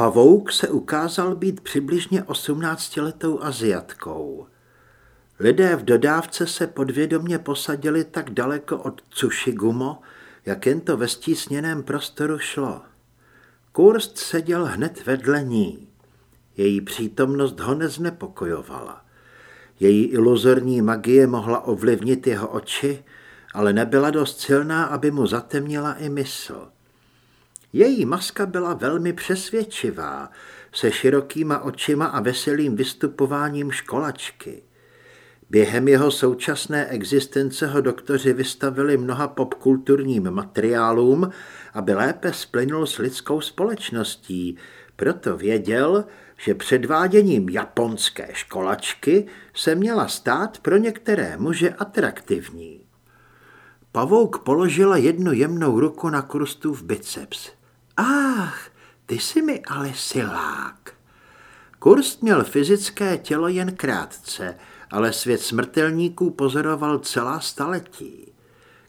Pavouk se ukázal být přibližně 18-letou Aziatkou. Lidé v dodávce se podvědomě posadili tak daleko od Tsushigumo, jak jen to ve stísněném prostoru šlo. Kurst seděl hned vedle ní. Její přítomnost ho neznepokojovala. Její iluzorní magie mohla ovlivnit jeho oči, ale nebyla dost silná, aby mu zatemnila i mysl. Její maska byla velmi přesvědčivá, se širokýma očima a veselým vystupováním školačky. Během jeho současné existence ho doktoři vystavili mnoha popkulturním materiálům, aby lépe splynul s lidskou společností, proto věděl, že předváděním japonské školačky se měla stát pro některé muže atraktivní. Pavouk položila jednu jemnou ruku na v biceps. Ach, ty jsi mi ale silák. Kurst měl fyzické tělo jen krátce, ale svět smrtelníků pozoroval celá staletí.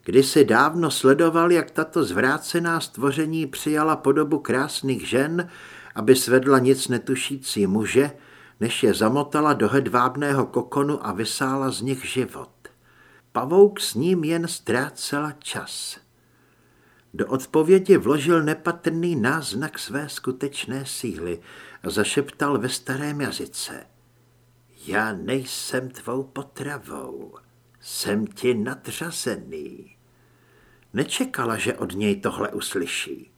Kdysi dávno sledoval, jak tato zvrácená stvoření přijala podobu krásných žen, aby svedla nic netušící muže, než je zamotala do hedvábného kokonu a vysála z nich život. Pavouk s ním jen ztrácela čas. Do odpovědi vložil nepatrný náznak své skutečné síly a zašeptal ve starém jazyce. Já nejsem tvou potravou, jsem ti nadřazený. Nečekala, že od něj tohle uslyší.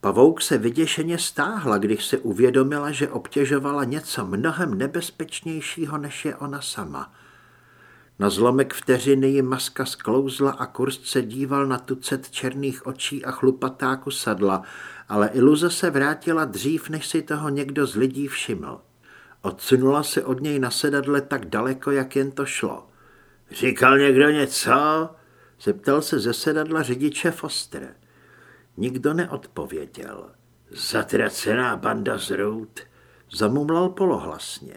Pavouk se vyděšeně stáhla, když se uvědomila, že obtěžovala něco mnohem nebezpečnějšího, než je ona sama. Na zlomek vteřiny ji maska sklouzla a kurst se díval na tucet černých očí a chlupatáku sadla, ale iluze se vrátila dřív, než si toho někdo z lidí všiml. Odsunula se od něj na sedadle tak daleko, jak jen to šlo. Říkal někdo něco? Zeptal se ze sedadla řidiče Foster. Nikdo neodpověděl. Zatracená banda zrout, zamumlal polohlasně.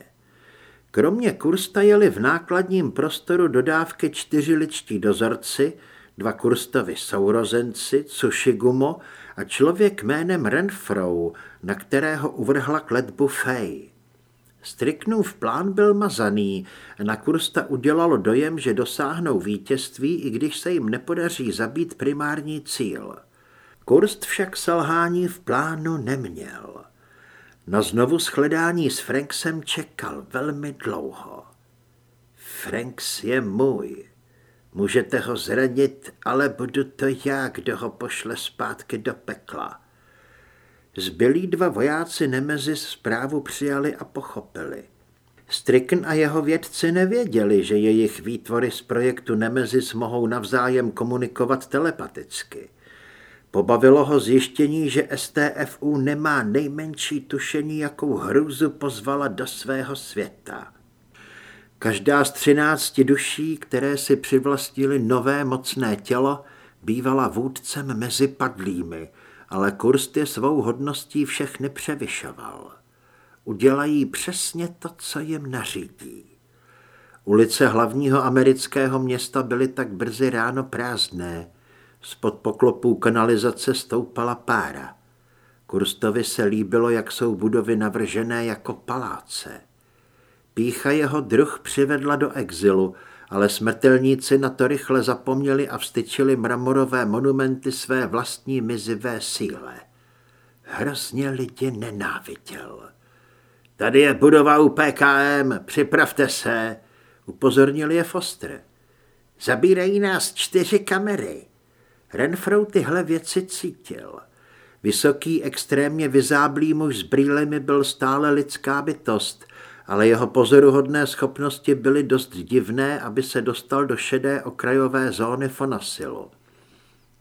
Kromě Kursta jeli v nákladním prostoru dodávky čtyři ličtí dozorci, dva Kurstovi sourozenci, Tsushigumo a člověk jménem Renfrou, na kterého uvrhla kletbu Fej. Striknův plán byl mazaný na Kursta udělalo dojem, že dosáhnou vítězství, i když se jim nepodaří zabít primární cíl. Kurst však selhání v plánu neměl. Na znovu shledání s Franksem čekal velmi dlouho. Franks je můj. Můžete ho zranit, ale budu to já, kdo ho pošle zpátky do pekla. Zbylí dva vojáci Nemezis zprávu přijali a pochopili. Strickn a jeho vědci nevěděli, že jejich výtvory z projektu Nemezis mohou navzájem komunikovat telepaticky. Pobavilo ho zjištění, že STFU nemá nejmenší tušení, jakou hrůzu pozvala do svého světa. Každá z třinácti duší, které si přivlastnili nové mocné tělo, bývala vůdcem mezi padlými, ale Kurst je svou hodností všechny převyšoval. Udělají přesně to, co jim nařídí. Ulice hlavního amerického města byly tak brzy ráno prázdné, Spod poklopů kanalizace stoupala pára. Kurstovi se líbilo, jak jsou budovy navržené jako paláce. Pícha jeho druh přivedla do exilu, ale smrtelníci na to rychle zapomněli a vstyčili mramorové monumenty své vlastní mizivé síle. Hrozně lidi nenáviděl. Tady je budova u PKM, připravte se, upozornil je Foster. Zabírají nás čtyři kamery. Renfrou tyhle věci cítil. Vysoký, extrémně vyzáblý muž s brýlemi byl stále lidská bytost, ale jeho pozoruhodné schopnosti byly dost divné, aby se dostal do šedé okrajové zóny Fonasilu.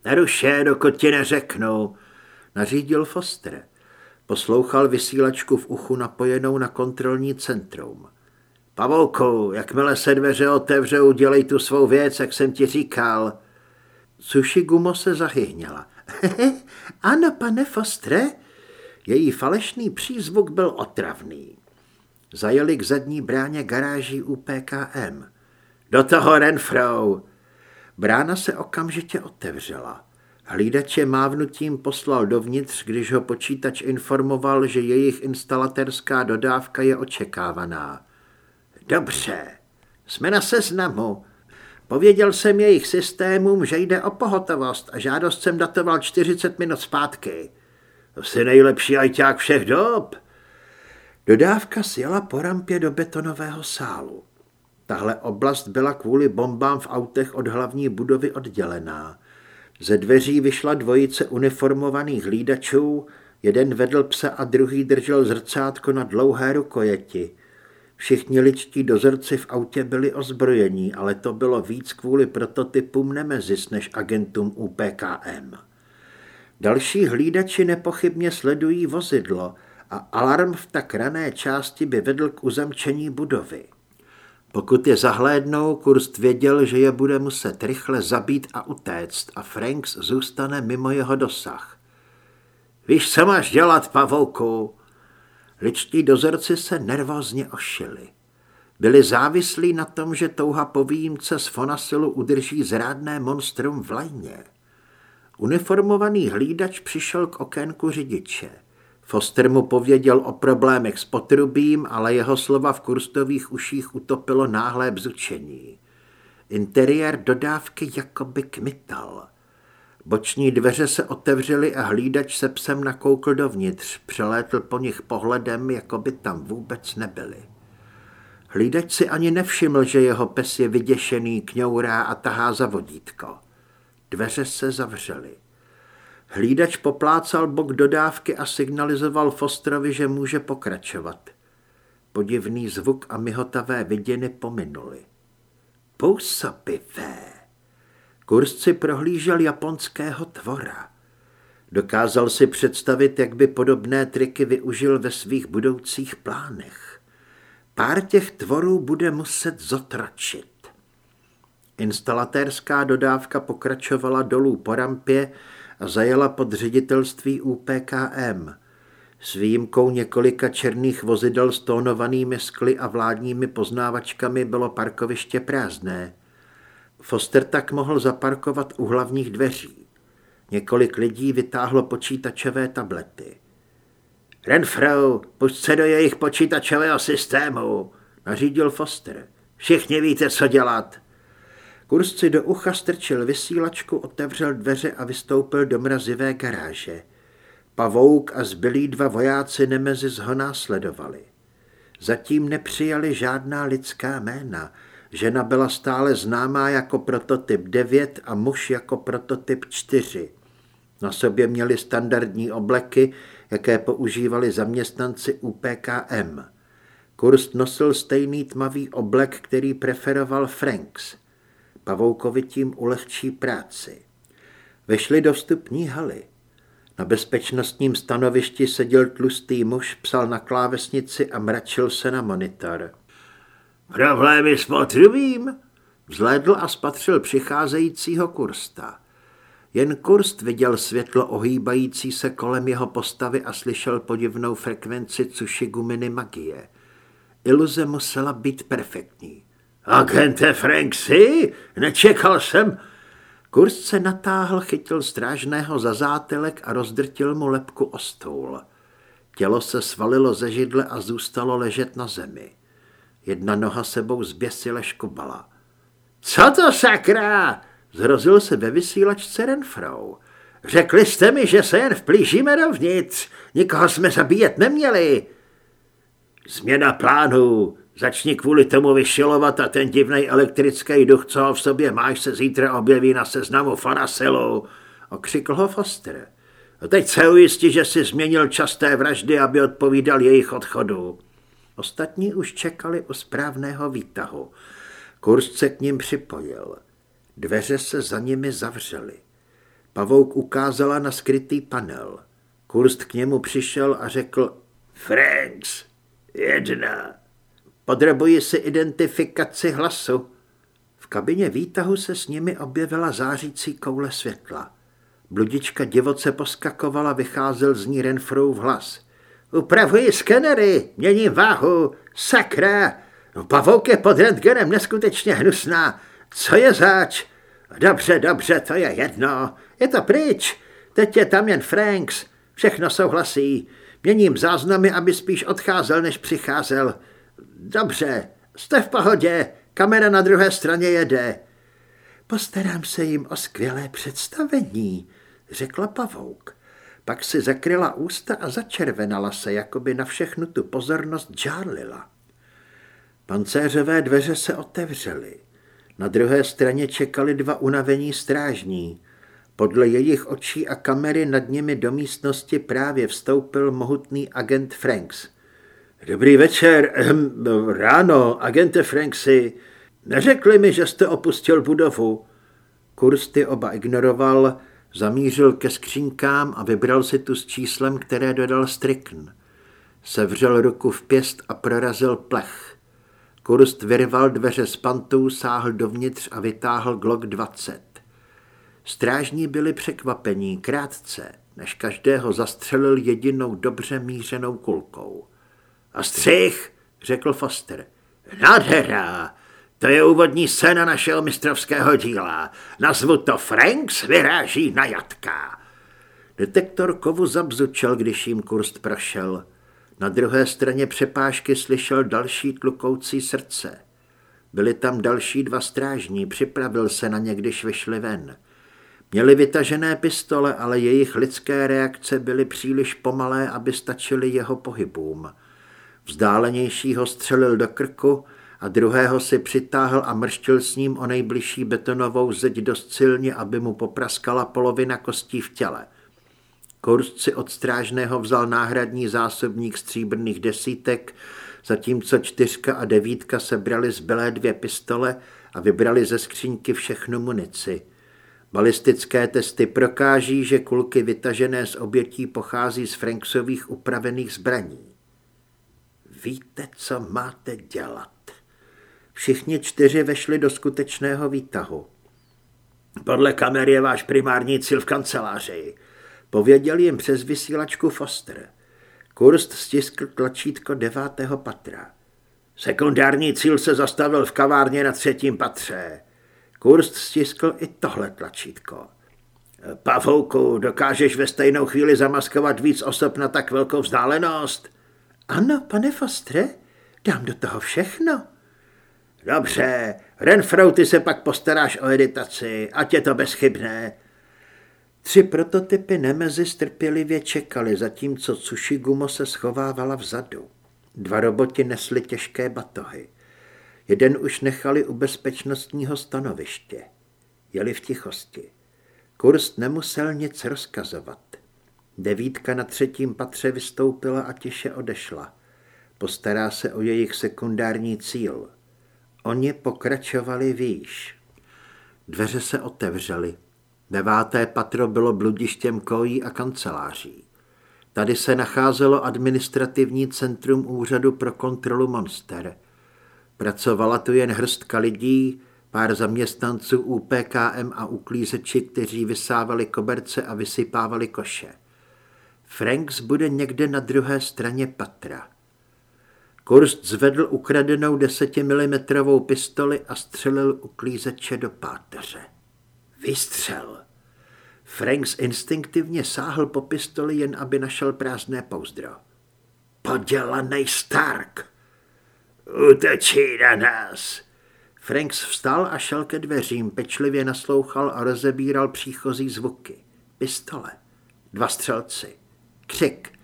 Neruše, dokud ti neřeknu, nařídil Foster. Poslouchal vysílačku v uchu napojenou na kontrolní centrum. Pavouku, jakmile se dveře otevřou, dělej tu svou věc, jak jsem ti říkal. Gumo se zahyhněla. ano, pane Fostre. Její falešný přízvuk byl otravný. Zajeli k zadní bráně garáží u PKM. Do toho Renfrou! Brána se okamžitě otevřela. Hlídače mávnutím poslal dovnitř, když ho počítač informoval, že jejich instalatérská dodávka je očekávaná. Dobře, jsme na seznamu. Pověděl jsem jejich systémům, že jde o pohotovost a žádost jsem datoval 40 minut zpátky. Jsi nejlepší ajťák všech dob. Dodávka sjela po rampě do betonového sálu. Tahle oblast byla kvůli bombám v autech od hlavní budovy oddělená. Ze dveří vyšla dvojice uniformovaných hlídačů, jeden vedl psa a druhý držel zrcátko na dlouhé rukojeti. Všichni ličtí dozorci v autě byli ozbrojení, ale to bylo víc kvůli prototypům Nemezis než agentům UPKM. Další hlídači nepochybně sledují vozidlo a alarm v tak rané části by vedl k uzamčení budovy. Pokud je zahlédnou, Kurst věděl, že je bude muset rychle zabít a utéct a Franks zůstane mimo jeho dosah. Víš, co máš dělat, pavouku? Ličtí dozorci se nervózně ošili. Byli závislí na tom, že touha po výjimce z Fonasilu udrží zrádné monstrum v lajně. Uniformovaný hlídač přišel k okénku řidiče. Foster mu pověděl o problémech s potrubím, ale jeho slova v kurstových uších utopilo náhlé bzučení. Interiér dodávky jakoby kmital. Boční dveře se otevřely a hlídač se psem nakoukl dovnitř. Přelétl po nich pohledem, jako by tam vůbec nebyli. Hlídač si ani nevšiml, že jeho pes je vyděšený, kňourá a tahá za vodítko. Dveře se zavřely. Hlídač poplácal bok dodávky a signalizoval Fosterovi, že může pokračovat. Podivný zvuk a myhotavé viděny pominuly. Působivé. Kurz prohlížel japonského tvora. Dokázal si představit, jak by podobné triky využil ve svých budoucích plánech. Pár těch tvorů bude muset zotročit. Instalatérská dodávka pokračovala dolů po rampě a zajela pod ředitelství UPKM. S výjimkou několika černých vozidel s tónovanými skly a vládními poznávačkami bylo parkoviště prázdné. Foster tak mohl zaparkovat u hlavních dveří. Několik lidí vytáhlo počítačové tablety. Renfro, pusť se do jejich počítačového systému, nařídil Foster. Všichni víte, co dělat. Kurz si do ucha strčil vysílačku, otevřel dveře a vystoupil do mrazivé garáže. Pavouk a zbylí dva vojáci Nemezis ho následovali. Zatím nepřijali žádná lidská jména. Žena byla stále známá jako prototyp 9 a muž jako prototyp 4. Na sobě měli standardní obleky, jaké používali zaměstnanci UPKM. Kurst nosil stejný tmavý oblek, který preferoval Franks – Pavoukovi tím ulehčí práci. Vešli do vstupní haly. Na bezpečnostním stanovišti seděl tlustý muž, psal na klávesnici a mračil se na monitor. Problémy s potrubím? Vzlédl a spatřil přicházejícího Kursta. Jen Kurst viděl světlo ohýbající se kolem jeho postavy a slyšel podivnou frekvenci Tsushiguminy magie. Iluze musela být perfektní. Agente Franksy, nečekal jsem. Kurz se natáhl, chytil strážného za zátylek a rozdrtil mu lepku o stůl. Tělo se svalilo ze židle a zůstalo ležet na zemi. Jedna noha sebou zběsile škubala. Co to sakra? Zhrozil se ve vysílačce Renfrou. Řekli jste mi, že se jen vplížíme dovnitř. Nikoho jsme zabíjet neměli. Změna plánu, Začni kvůli tomu vyšilovat a ten divný elektrický duch, co ho v sobě máš, se zítra objeví na seznamu Farasilu, okřikl ho Foster. A teď se ujistí, že si změnil časté vraždy, aby odpovídal jejich odchodu. Ostatní už čekali u správného výtahu. Kurz se k ním připojil. Dveře se za nimi zavřely. Pavouk ukázala na skrytý panel. Kurst k němu přišel a řekl Franks, jedna. Podrobuji si identifikaci hlasu. V kabině výtahu se s nimi objevila zářící koule světla. Bludička divoce poskakovala, vycházel z ní Renfrou v hlas. Upravuji skenery, měním váhu, sakra. Pavouk je pod rentgenem neskutečně hnusná. Co je záč? Dobře, dobře, to je jedno. Je to pryč. Teď je tam jen Franks. Všechno souhlasí. Měním záznamy, aby spíš odcházel, než přicházel. Dobře, jste v pohodě. Kamera na druhé straně jede. Postarám se jim o skvělé představení, řekla pavouk. Pak si zakryla ústa a začervenala se, jako by na všechnu tu pozornost žárlila. Pancéřové dveře se otevřely. Na druhé straně čekali dva unavení strážní. Podle jejich očí a kamery nad nimi do místnosti právě vstoupil mohutný agent Franks. Dobrý večer, ehm, ráno, agente Franksy. Neřekli mi, že jste opustil budovu. Kursty oba ignoroval, zamířil ke skřínkám a vybral si tu s číslem, které dodal Strickn. Sevřel ruku v pěst a prorazil plech. Kurst vyrval dveře z pantů, sáhl dovnitř a vytáhl Glock 20. Strážní byli překvapení krátce, než každého zastřelil jedinou dobře mířenou kulkou. A střih, řekl Foster. Nádhera, to je úvodní scéna našeho mistrovského díla. Nazvu to Franks vyráží na jatka. Detektor kovu zabzučel, když jim kurst prošel. Na druhé straně přepážky slyšel další tlukoucí srdce. Byli tam další dva strážní, připravil se na ně, když vyšli ven. Měli vytažené pistole, ale jejich lidské reakce byly příliš pomalé, aby stačily jeho pohybům. Vzdálenějšího střelil do krku a druhého si přitáhl a mrštil s ním o nejbližší betonovou zeď dost silně, aby mu popraskala polovina kostí v těle. Kurz si od strážného vzal náhradní zásobník stříbrných desítek, zatímco čtyřka a devítka sebrali zbylé dvě pistole a vybrali ze skřínky všechnu munici. Balistické testy prokáží, že kulky vytažené z obětí pochází z Franksových upravených zbraní. Víte, co máte dělat. Všichni čtyři vešli do skutečného výtahu. Podle kamer je váš primární cíl v kanceláři. Pověděl jim přes vysílačku Foster. Kurst stiskl tlačítko devátého patra. Sekundární cíl se zastavil v kavárně na třetím patře. Kurst stiskl i tohle tlačítko. Pavouku, dokážeš ve stejnou chvíli zamaskovat víc osob na tak velkou vzdálenost? Ano, pane Fostre, dám do toho všechno. Dobře, Renfrou, ty se pak postaráš o editaci, ať je to bezchybné. Tři prototypy Nemezi strpělivě čekali, zatímco Tsushigumo se schovávala vzadu. Dva roboti nesli těžké batohy. Jeden už nechali u bezpečnostního stanoviště. Jeli v tichosti. Kurst nemusel nic rozkazovat. Devítka na třetím patře vystoupila a tiše odešla. Postará se o jejich sekundární cíl. Oni pokračovali výš. Dveře se otevřely. Deváté patro bylo bludištěm kojí a kanceláří. Tady se nacházelo administrativní centrum Úřadu pro kontrolu monster. Pracovala tu jen hrstka lidí, pár zaměstnanců UPKM a uklízeči, kteří vysávali koberce a vysypávali koše. Franks bude někde na druhé straně patra. Kurst zvedl ukradenou desetimilimetrovou pistoli a střelil uklízeče do páteře. Vystřel. Franks instinktivně sáhl po pistoli, jen aby našel prázdné pouzdro. Podělaný Stark! Utečí na nás! Franks vstal a šel ke dveřím, pečlivě naslouchal a rozebíral příchozí zvuky. Pistole. Dva střelci. Křik.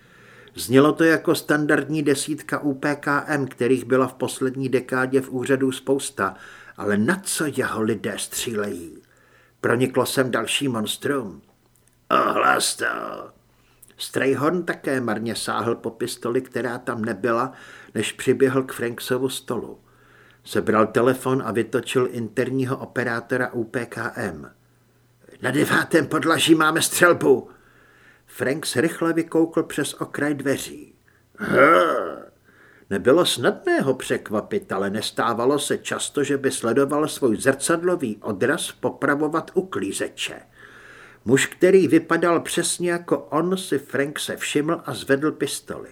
Znělo to jako standardní desítka UPKM, kterých byla v poslední dekádě v úřadu spousta, ale na co jeho lidé střílejí? Proniklo sem další monstrum. Ohlas to! Strayhorn také marně sáhl po pistoli, která tam nebyla, než přiběhl k Franksovu stolu. Sebral telefon a vytočil interního operátora UPKM. Na devátém podlaží máme střelbu. Franks rychle vykoukl přes okraj dveří. Hrr. Nebylo snadné ho překvapit, ale nestávalo se často, že by sledoval svůj zrcadlový odraz popravovat uklízeče. Muž, který vypadal přesně jako on, si Frank se všiml a zvedl pistoli.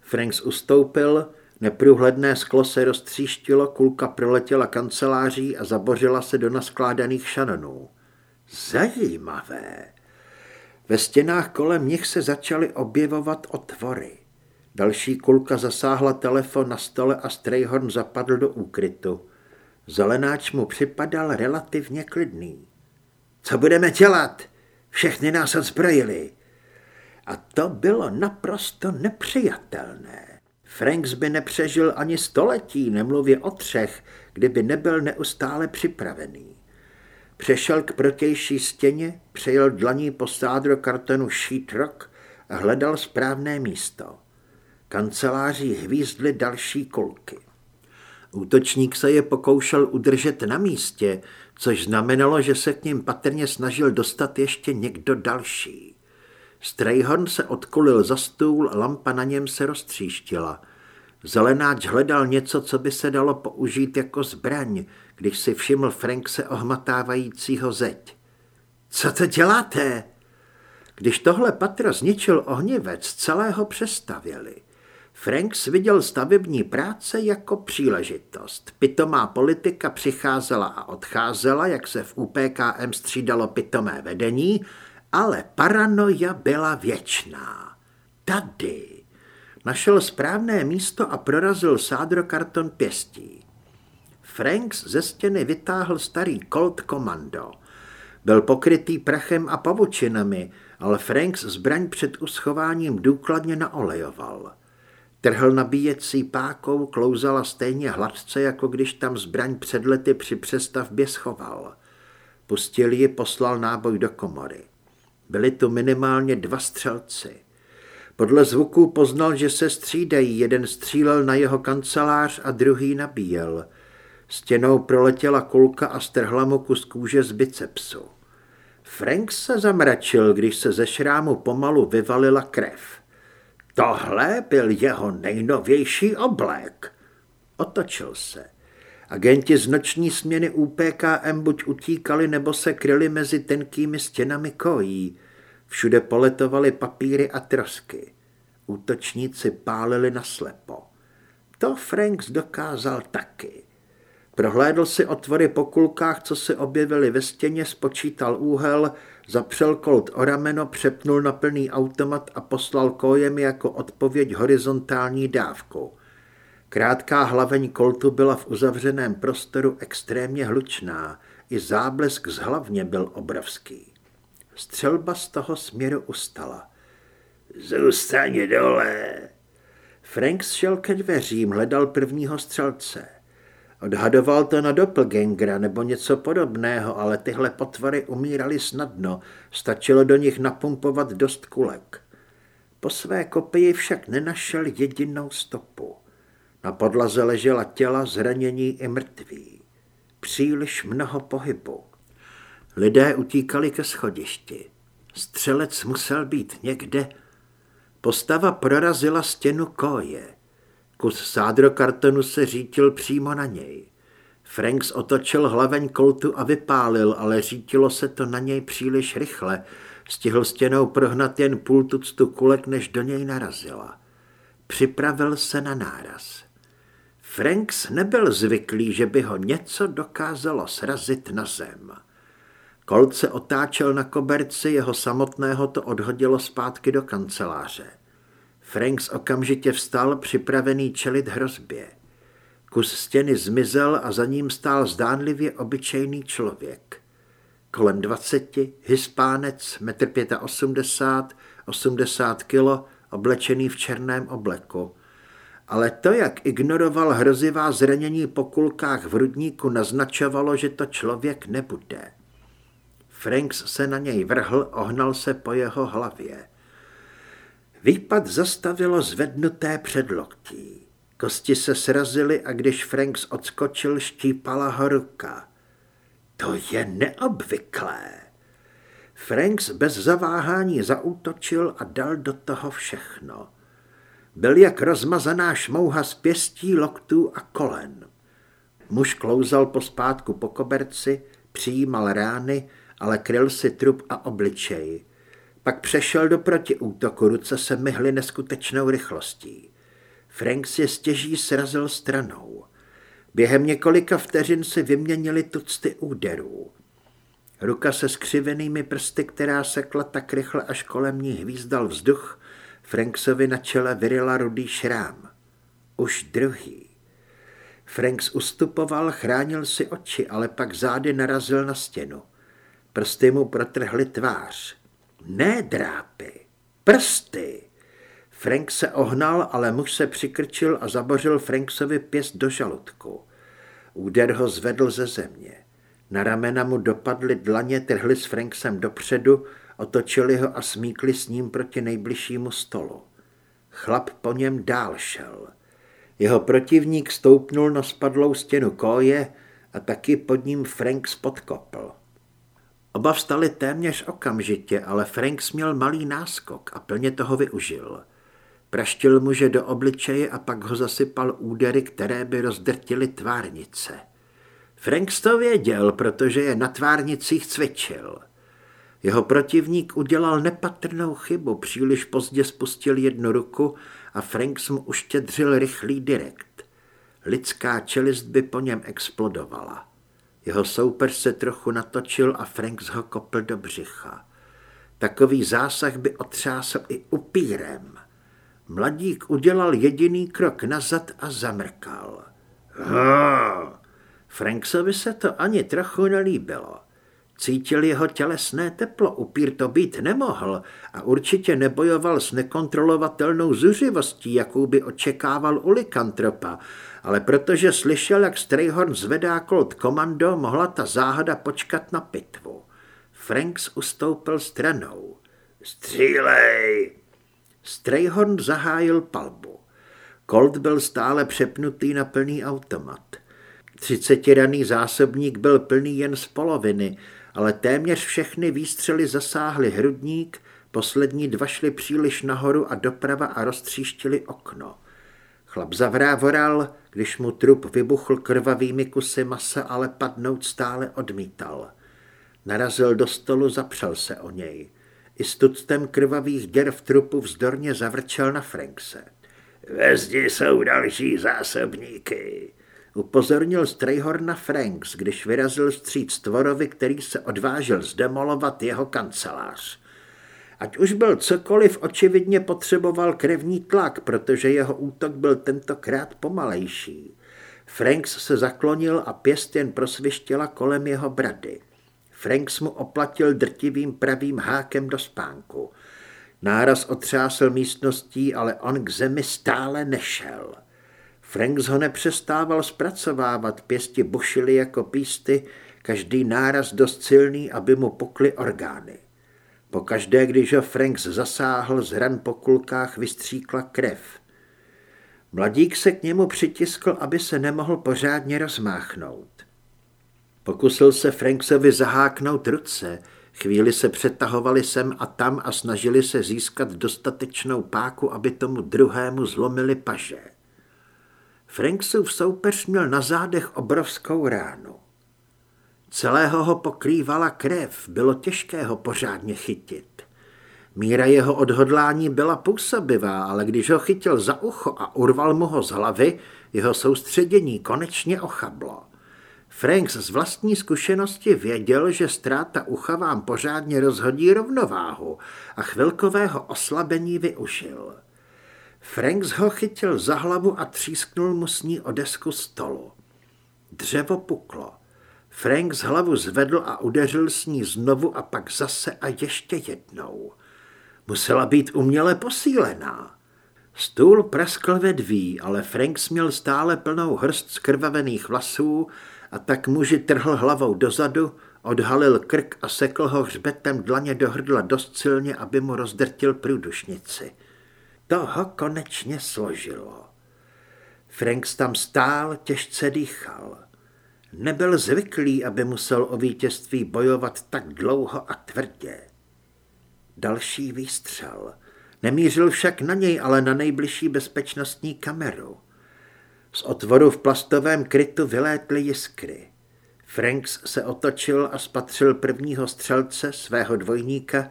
Franks ustoupil, Neprůhledné sklo se roztříštilo, kulka proletěla kanceláří a zabořila se do naskládaných šanonů. Zajímavé. Ve stěnách kolem nich se začaly objevovat otvory. Další kulka zasáhla telefon na stole a Strayhorn zapadl do úkrytu. Zelenáč mu připadal relativně klidný. Co budeme dělat? Všechny nás odzbrojili. A to bylo naprosto nepřijatelné. Franks by nepřežil ani století, nemluvě o třech, kdyby nebyl neustále připravený. Přešel k protější stěně, přejel dlaní po sádro kartonu Sheetrock a hledal správné místo. Kanceláří hvízdly další kolky. Útočník se je pokoušel udržet na místě, což znamenalo, že se k ním patrně snažil dostat ještě někdo další. Strayhorn se odkulil za stůl, lampa na něm se roztříštila. Zelenáč hledal něco, co by se dalo použít jako zbraň, když si všiml Frank se ohmatávajícího zeď. Co to děláte? Když tohle patro zničil ohnivec, celého přestavěli. Franks viděl stavební práce jako příležitost. Pitomá politika přicházela a odcházela, jak se v UPKM střídalo pitomé vedení, ale paranoja byla věčná. Tady našel správné místo a prorazil sádrokarton pěstí. Franks ze stěny vytáhl starý Colt Commando. Byl pokrytý prachem a pavučinami, ale Franks zbraň před uschováním důkladně naolejoval. Trhl nabíjecí pákou klouzala stejně hladce, jako když tam zbraň před lety při přestavbě schoval. Pustil ji, poslal náboj do komory. Byli tu minimálně dva střelci. Podle zvuků poznal, že se střídají. Jeden střílel na jeho kancelář a druhý nabíjel. Stěnou proletěla kulka a strhla mu kus kůže z bicepsu. Frank se zamračil, když se ze šrámu pomalu vyvalila krev. Tohle byl jeho nejnovější oblék. Otočil se. Agenti z noční směny UPKM buď utíkali, nebo se kryli mezi tenkými stěnami kojí. Všude poletovaly papíry a trosky. Útočníci pálili naslepo. To Franks dokázal taky. Prohlédl si otvory po kulkách, co se objevily ve stěně, spočítal úhel, zapřel kolt o rameno, přepnul na plný automat a poslal kojem jako odpověď horizontální dávku. Krátká hlaveň koltu byla v uzavřeném prostoru extrémně hlučná, i záblesk z hlavně byl obrovský. Střelba z toho směru ustala. Zůstaň dole! Franks šel ke dveřím, hledal prvního střelce. Odhadoval to na doppelgangera nebo něco podobného, ale tyhle potvory umíraly snadno, stačilo do nich napumpovat dost kulek. Po své kopii však nenašel jedinou stopu. Na podlaze ležela těla, zranění i mrtví. Příliš mnoho pohybu. Lidé utíkali ke schodišti. Střelec musel být někde. Postava prorazila stěnu koje. Kus sádrokartonu se řítil přímo na něj. Franks otočil hlaveň koltu a vypálil, ale řítilo se to na něj příliš rychle. Stihl stěnou prohnat jen půl tuctu kulek, než do něj narazila. Připravil se na náraz. Franks nebyl zvyklý, že by ho něco dokázalo srazit na zem. Kolt se otáčel na koberci, jeho samotného to odhodilo zpátky do kanceláře. Franks okamžitě vstal, připravený čelit hrozbě. Kus stěny zmizel a za ním stál zdánlivě obyčejný člověk. Kolem dvaceti, hispánec, metr pěta osmdesát, osmdesát kilo, oblečený v černém obleku. Ale to, jak ignoroval hrozivá zranění po kulkách v rudníku, naznačovalo, že to člověk nebude. Franks se na něj vrhl, ohnal se po jeho hlavě. Výpad zastavilo zvednuté předloktí. Kosti se srazily a když Franks odskočil, štípala ho ruka. To je neobvyklé. Franks bez zaváhání zaútočil a dal do toho všechno. Byl jak rozmazaná šmouha z pěstí, loktů a kolen. Muž klouzal pospátku po koberci, přijímal rány, ale kryl si trup a obličej. Pak přešel do protiútoku, ruce se myhly neskutečnou rychlostí. Frank si stěží srazil stranou. Během několika vteřin si vyměnili tucty úderů. Ruka se skřivenými prsty, která sekla tak rychle, až kolem ní hvízdal vzduch, Franksovi na čele vyrila rudý šrám. Už druhý. Franks ustupoval, chránil si oči, ale pak zády narazil na stěnu. Prsty mu protrhly tvář. Ne drápy, prsty. Frank se ohnal, ale muž se přikrčil a zabořil Franksovi pěst do žaludku. Úder ho zvedl ze země. Na ramena mu dopadly dlaně, trhly s Franksem dopředu, otočili ho a smíkli s ním proti nejbližšímu stolu. Chlap po něm dál šel. Jeho protivník stoupnul na spadlou stěnu koje a taky pod ním Frank spodkopl. Oba vstali téměř okamžitě, ale Frank měl malý náskok a plně toho využil. Praštil muže do obličeje a pak ho zasypal údery, které by rozdrtily tvárnice. Frank to věděl, protože je na tvárnicích cvičil. Jeho protivník udělal nepatrnou chybu, příliš pozdě spustil jednu ruku a Franks mu uštědřil rychlý direkt. Lidská čelist by po něm explodovala. Jeho soupeř se trochu natočil a Franks ho kopl do břicha. Takový zásah by otřásl i upírem. Mladík udělal jediný krok nazad a zamrkal. Ha! Franksovi se to ani trochu nelíbilo. Cítil jeho tělesné teplo, upír to být nemohl a určitě nebojoval s nekontrolovatelnou zuřivostí, jakou by očekával u likantropa, ale protože slyšel, jak Strayhorn zvedá kolt komando, mohla ta záhada počkat na pitvu. Franks ustoupil stranou. Střílej! Strayhorn zahájil palbu. Colt byl stále přepnutý na plný automat. Třicetiraný zásobník byl plný jen z poloviny, ale téměř všechny výstřely zasáhly hrudník, poslední dva šly příliš nahoru a doprava a roztříštili okno. Chlap zavrávoral, když mu trup vybuchl krvavými kusy masa, ale padnout stále odmítal. Narazil do stolu, zapřel se o něj. I s tuctem krvavých děr v trupu vzdorně zavrčel na Frankse. Ve zdi jsou další zásobníky. Upozornil Strayhorna Franks, když vyrazil stříc Tvorovi, který se odvážil zdemolovat jeho kancelář. Ať už byl cokoliv, očividně potřeboval krevní tlak, protože jeho útok byl tentokrát pomalejší. Franks se zaklonil a pěst jen prosvištěla kolem jeho brady. Franks mu oplatil drtivým pravým hákem do spánku. Náraz otřásl místností, ale on k zemi stále nešel. Franks ho nepřestával zpracovávat, pěsti bušily jako písty, každý náraz dost silný, aby mu pokly orgány. Pokaždé, když ho Franks zasáhl, z ran po kulkách vystříkla krev. Mladík se k němu přitiskl, aby se nemohl pořádně rozmáchnout. Pokusil se Franksovi zaháknout ruce, chvíli se přetahovali sem a tam a snažili se získat dostatečnou páku, aby tomu druhému zlomili paže. Franksův soupeř měl na zádech obrovskou ránu. Celého ho pokrývala krev, bylo těžké ho pořádně chytit. Míra jeho odhodlání byla působivá, ale když ho chytil za ucho a urval mu ho z hlavy, jeho soustředění konečně ochablo. Franks z vlastní zkušenosti věděl, že ztráta ucha vám pořádně rozhodí rovnováhu a chvilkového oslabení využil. Franks ho chytil za hlavu a třísknul mu s ní o desku stolu. Dřevo puklo. Franks hlavu zvedl a udeřil s ní znovu a pak zase a ještě jednou. Musela být uměle posílená. Stůl praskl ve dví, ale Franks měl stále plnou hrst skrvavených vlasů a tak muži trhl hlavou dozadu, odhalil krk a sekl ho hřbetem dlaně do hrdla dost silně, aby mu rozdrtil průdušnici. To ho konečně složilo. Franks tam stál, těžce dýchal. Nebyl zvyklý, aby musel o vítězství bojovat tak dlouho a tvrdě. Další výstřel. Nemířil však na něj, ale na nejbližší bezpečnostní kameru. Z otvoru v plastovém krytu vylétly jiskry. Franks se otočil a spatřil prvního střelce, svého dvojníka,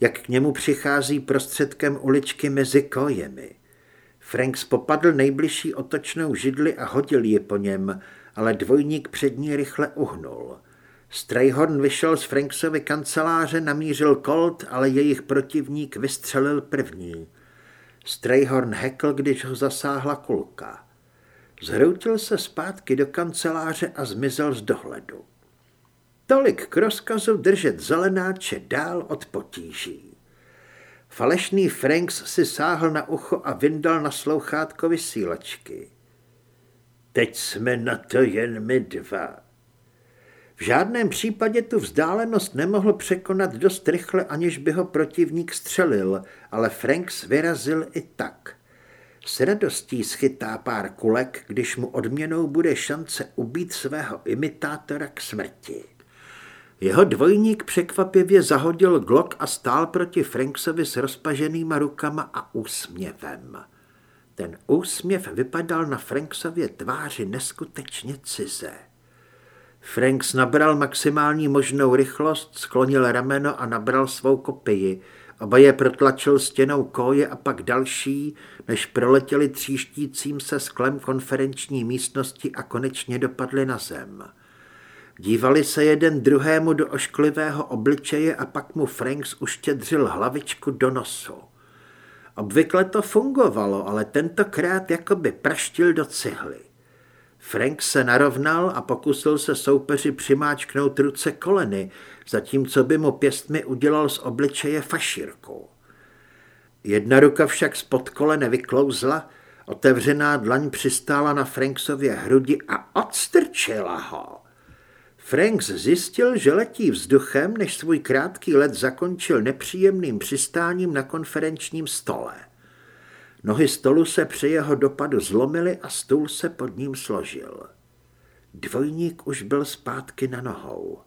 jak k němu přichází prostředkem uličky mezi kojemi. Franks popadl nejbližší otočnou židli a hodil ji po něm, ale dvojník před ní rychle uhnul. Strayhorn vyšel z Franksovy kanceláře, namířil Colt, ale jejich protivník vystřelil první. Strayhorn hekl, když ho zasáhla kulka. Zhroutil se zpátky do kanceláře a zmizel z dohledu. Tolik k rozkazu držet zelenáče dál od potíží. Falešný Franks si sáhl na ucho a vyndal na slouchátko vysílačky. Teď jsme na to jen my dva. V žádném případě tu vzdálenost nemohl překonat dost rychle, aniž by ho protivník střelil, ale Franks vyrazil i tak. S radostí schytá pár kulek, když mu odměnou bude šance ubít svého imitátora k smrti. Jeho dvojník překvapivě zahodil glok a stál proti Franksovi s rozpaženýma rukama a úsměvem. Ten úsměv vypadal na Franksově tváři neskutečně cize. Franks nabral maximální možnou rychlost, sklonil rameno a nabral svou kopii. Oba je protlačil stěnou koje a pak další, než proletěli tříštícím se sklem konferenční místnosti a konečně dopadli na zem. Dívali se jeden druhému do ošklivého obličeje a pak mu Franks uštědřil hlavičku do nosu. Obvykle to fungovalo, ale tentokrát jakoby praštil do cihly. Frank se narovnal a pokusil se soupeři přimáčknout ruce koleny, zatímco by mu pěstmi udělal z obličeje fašírku. Jedna ruka však spod kolene vyklouzla, otevřená dlaň přistála na Franksově hrudi a odstrčila ho. Franks zjistil, že letí vzduchem, než svůj krátký let zakončil nepříjemným přistáním na konferenčním stole. Nohy stolu se při jeho dopadu zlomily a stůl se pod ním složil. Dvojník už byl zpátky na nohou.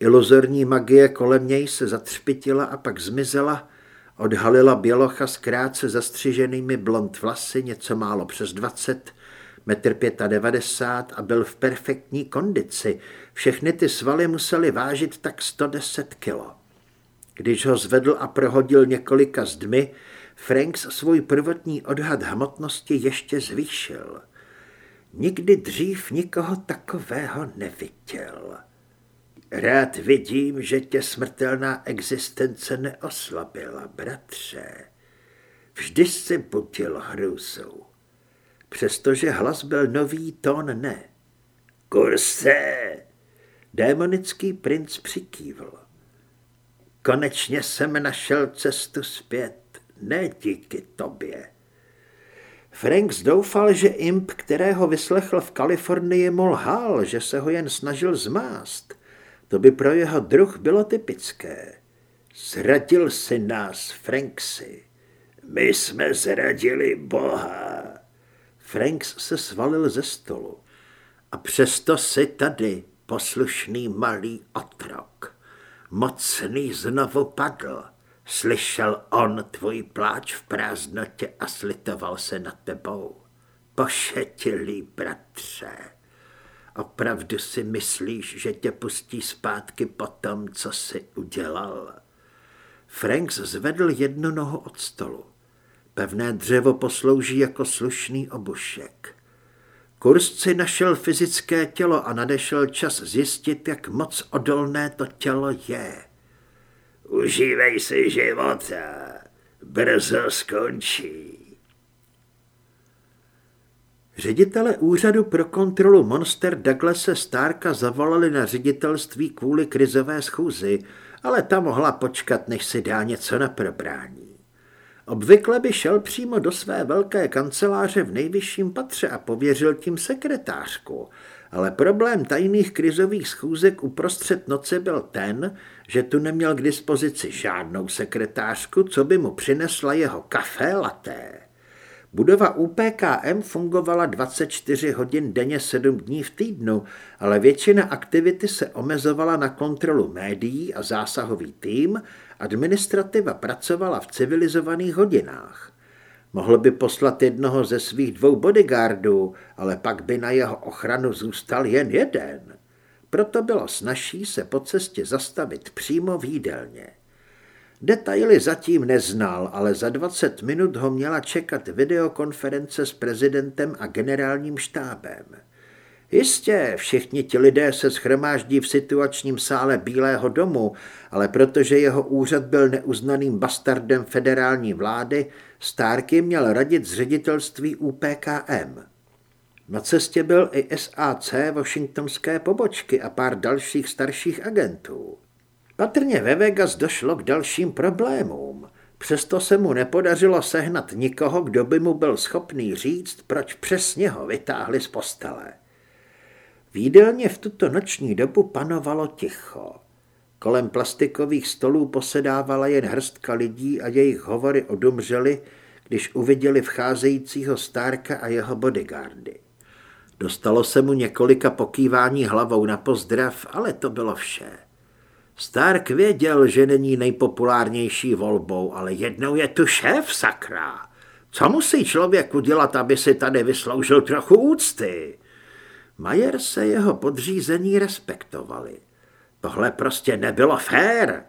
Iluzorní magie kolem něj se zatřpitila a pak zmizela, odhalila bělocha s krátce zastřiženými blond vlasy, něco málo přes dvacet, metr 95 a byl v perfektní kondici. Všechny ty svaly musely vážit tak 110 kilo. Když ho zvedl a prohodil několika zdmi, Franks svůj prvotní odhad hmotnosti ještě zvýšil. Nikdy dřív nikoho takového neviděl. Rád vidím, že tě smrtelná existence neoslabila, bratře. Vždy si budil hrůzou. Přestože hlas byl nový, tón ne. Kurse! Démonický princ přikývl. Konečně jsem našel cestu zpět ne díky tobě. Franks doufal, že imp, kterého vyslechl v Kalifornii, mu lhal, že se ho jen snažil zmást. To by pro jeho druh bylo typické. Zradil si nás, Franksy. My jsme zradili Boha. Franks se svalil ze stolu. A přesto si tady, poslušný malý otrok. Mocný znovu padl. Slyšel on tvůj pláč v prázdnotě a slitoval se nad tebou. Pošetilý bratře, opravdu si myslíš, že tě pustí zpátky po tom, co jsi udělal? Franks zvedl jednu nohu od stolu. Pevné dřevo poslouží jako slušný obušek. Kursci našel fyzické tělo a nadešel čas zjistit, jak moc odolné to tělo je. Užívej si života, brzo skončí. Ředitele úřadu pro kontrolu Monster Douglase Starka zavolali na ředitelství kvůli krizové schůzi, ale ta mohla počkat, než si dá něco na probrání. Obvykle by šel přímo do své velké kanceláře v nejvyšším patře a pověřil tím sekretářku, ale problém tajných krizových schůzek uprostřed noci byl ten, že tu neměl k dispozici žádnou sekretářku, co by mu přinesla jeho kafé laté. Budova UPKM fungovala 24 hodin denně 7 dní v týdnu, ale většina aktivity se omezovala na kontrolu médií a zásahový tým, administrativa pracovala v civilizovaných hodinách. Mohl by poslat jednoho ze svých dvou bodyguardů, ale pak by na jeho ochranu zůstal jen jeden. Proto bylo snažší se po cestě zastavit přímo v jídelně. Detaily zatím neznal, ale za 20 minut ho měla čekat videokonference s prezidentem a generálním štábem. Jistě, všichni ti lidé se schromáždí v situačním sále Bílého domu, ale protože jeho úřad byl neuznaným bastardem federální vlády, Starky měl radit z ředitelství UPKM. Na cestě byl i SAC washingtonské pobočky a pár dalších starších agentů. Patrně ve Vegas došlo k dalším problémům. Přesto se mu nepodařilo sehnat nikoho, kdo by mu byl schopný říct, proč přesně ho vytáhli z postele. Výdelně v tuto noční dobu panovalo ticho. Kolem plastikových stolů posedávala jen hrstka lidí a jejich hovory odumřely, když uviděli vcházejícího Stárka a jeho bodyguardy. Dostalo se mu několika pokývání hlavou na pozdrav, ale to bylo vše. Stark věděl, že není nejpopulárnější volbou, ale jednou je tu šéf, sakra. Co musí člověk udělat, aby si tady vysloužil trochu úcty? Majer se jeho podřízení respektovali. Tohle prostě nebylo fér.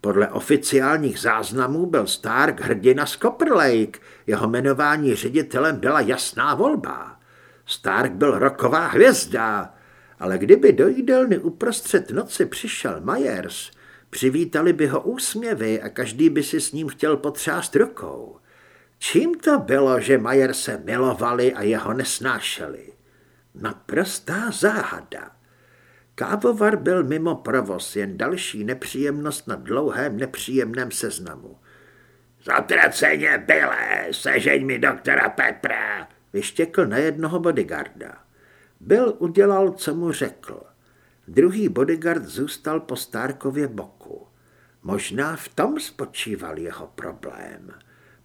Podle oficiálních záznamů byl Stark hrdina z Lake. Jeho jmenování ředitelem byla jasná volba. Stark byl roková hvězda, ale kdyby do jídelny uprostřed noci přišel Myers, přivítali by ho úsměvy a každý by si s ním chtěl potřást rukou. Čím to bylo, že Majer se milovali a jeho nesnášeli? Naprostá záhada. Kávovar byl mimo provoz, jen další nepříjemnost na dlouhém nepříjemném seznamu. Zatraceně byle, sežeň mi doktora Petra, vyštěkl na jednoho bodyguarda. Bill udělal, co mu řekl. Druhý bodyguard zůstal po Stárkově boku. Možná v tom spočíval jeho problém.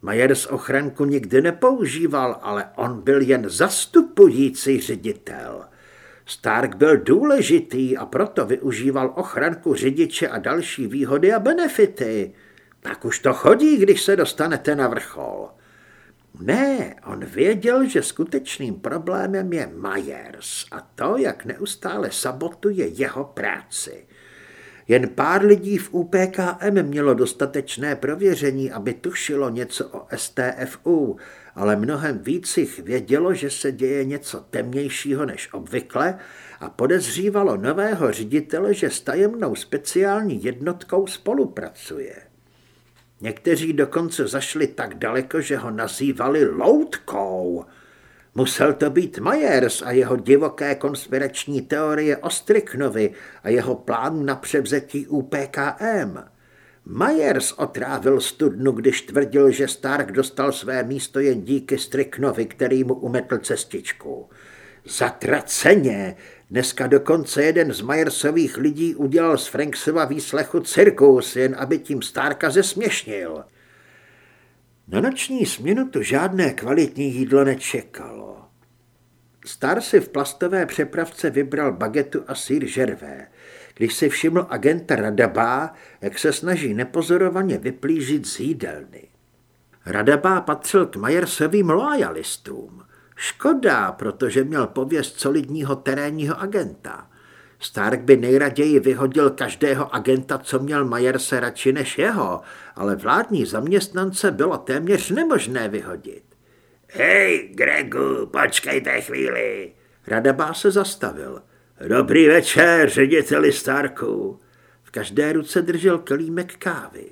Majers ochranku nikdy nepoužíval, ale on byl jen zastupující ředitel. Stark byl důležitý a proto využíval ochranku řidiče a další výhody a benefity. Tak už to chodí, když se dostanete na vrchol. Ne, on věděl, že skutečným problémem je Myers a to, jak neustále sabotuje jeho práci. Jen pár lidí v UPKM mělo dostatečné prověření, aby tušilo něco o STFU, ale mnohem víc jich vědělo, že se děje něco temnějšího než obvykle a podezřívalo nového ředitele, že s tajemnou speciální jednotkou spolupracuje. Někteří dokonce zašli tak daleko, že ho nazývali loutkou. Musel to být Myers a jeho divoké konspirační teorie o Striknovi a jeho plán na převzetí UPKM. Myers otrávil studnu, když tvrdil, že Stark dostal své místo jen díky Striknovi, který mu umetl cestičku. Zatraceně! Dneska dokonce jeden z Majersových lidí udělal z Franksova výslechu cirkus, jen aby tím Starka zesměšnil. Na noční směnu to žádné kvalitní jídlo nečekalo. Star si v plastové přepravce vybral bagetu a sír žervé. Když si všiml agenta Radabá, jak se snaží nepozorovaně vyplížit z jídelny. Radabá patřil k Majersovým lojalistům. Škoda, protože měl pověst solidního terénního agenta. Stark by nejraději vyhodil každého agenta, co měl Majerse radši než jeho, ale vládní zaměstnance bylo téměř nemožné vyhodit. Hej, Gregu, počkejte chvíli. Radabá se zastavil. Dobrý večer, řediteli Starku. V každé ruce držel kelímek kávy.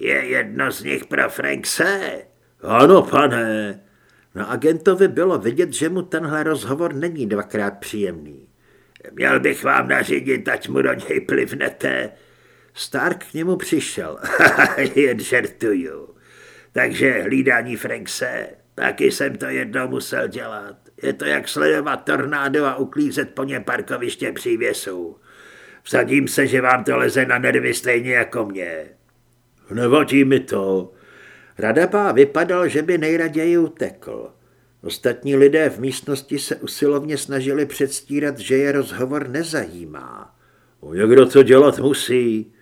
Je jedno z nich pro Frankse? Ano, pane. Na agentovi bylo vidět, že mu tenhle rozhovor není dvakrát příjemný. Měl bych vám nařídit, ať mu do něj plivnete. Stark k němu přišel. Jen žertuju. Takže hlídání Frankse, taky jsem to jednou musel dělat. Je to jak sledovat tornádo a uklízet po něm parkoviště přívěsů. Vsadím se, že vám to leze na nervy stejně jako mě. Nevadí mi to. Radapá vypadal, že by nejraději utekl. Ostatní lidé v místnosti se usilovně snažili předstírat, že je rozhovor nezajímá. Někdo to dělat musí.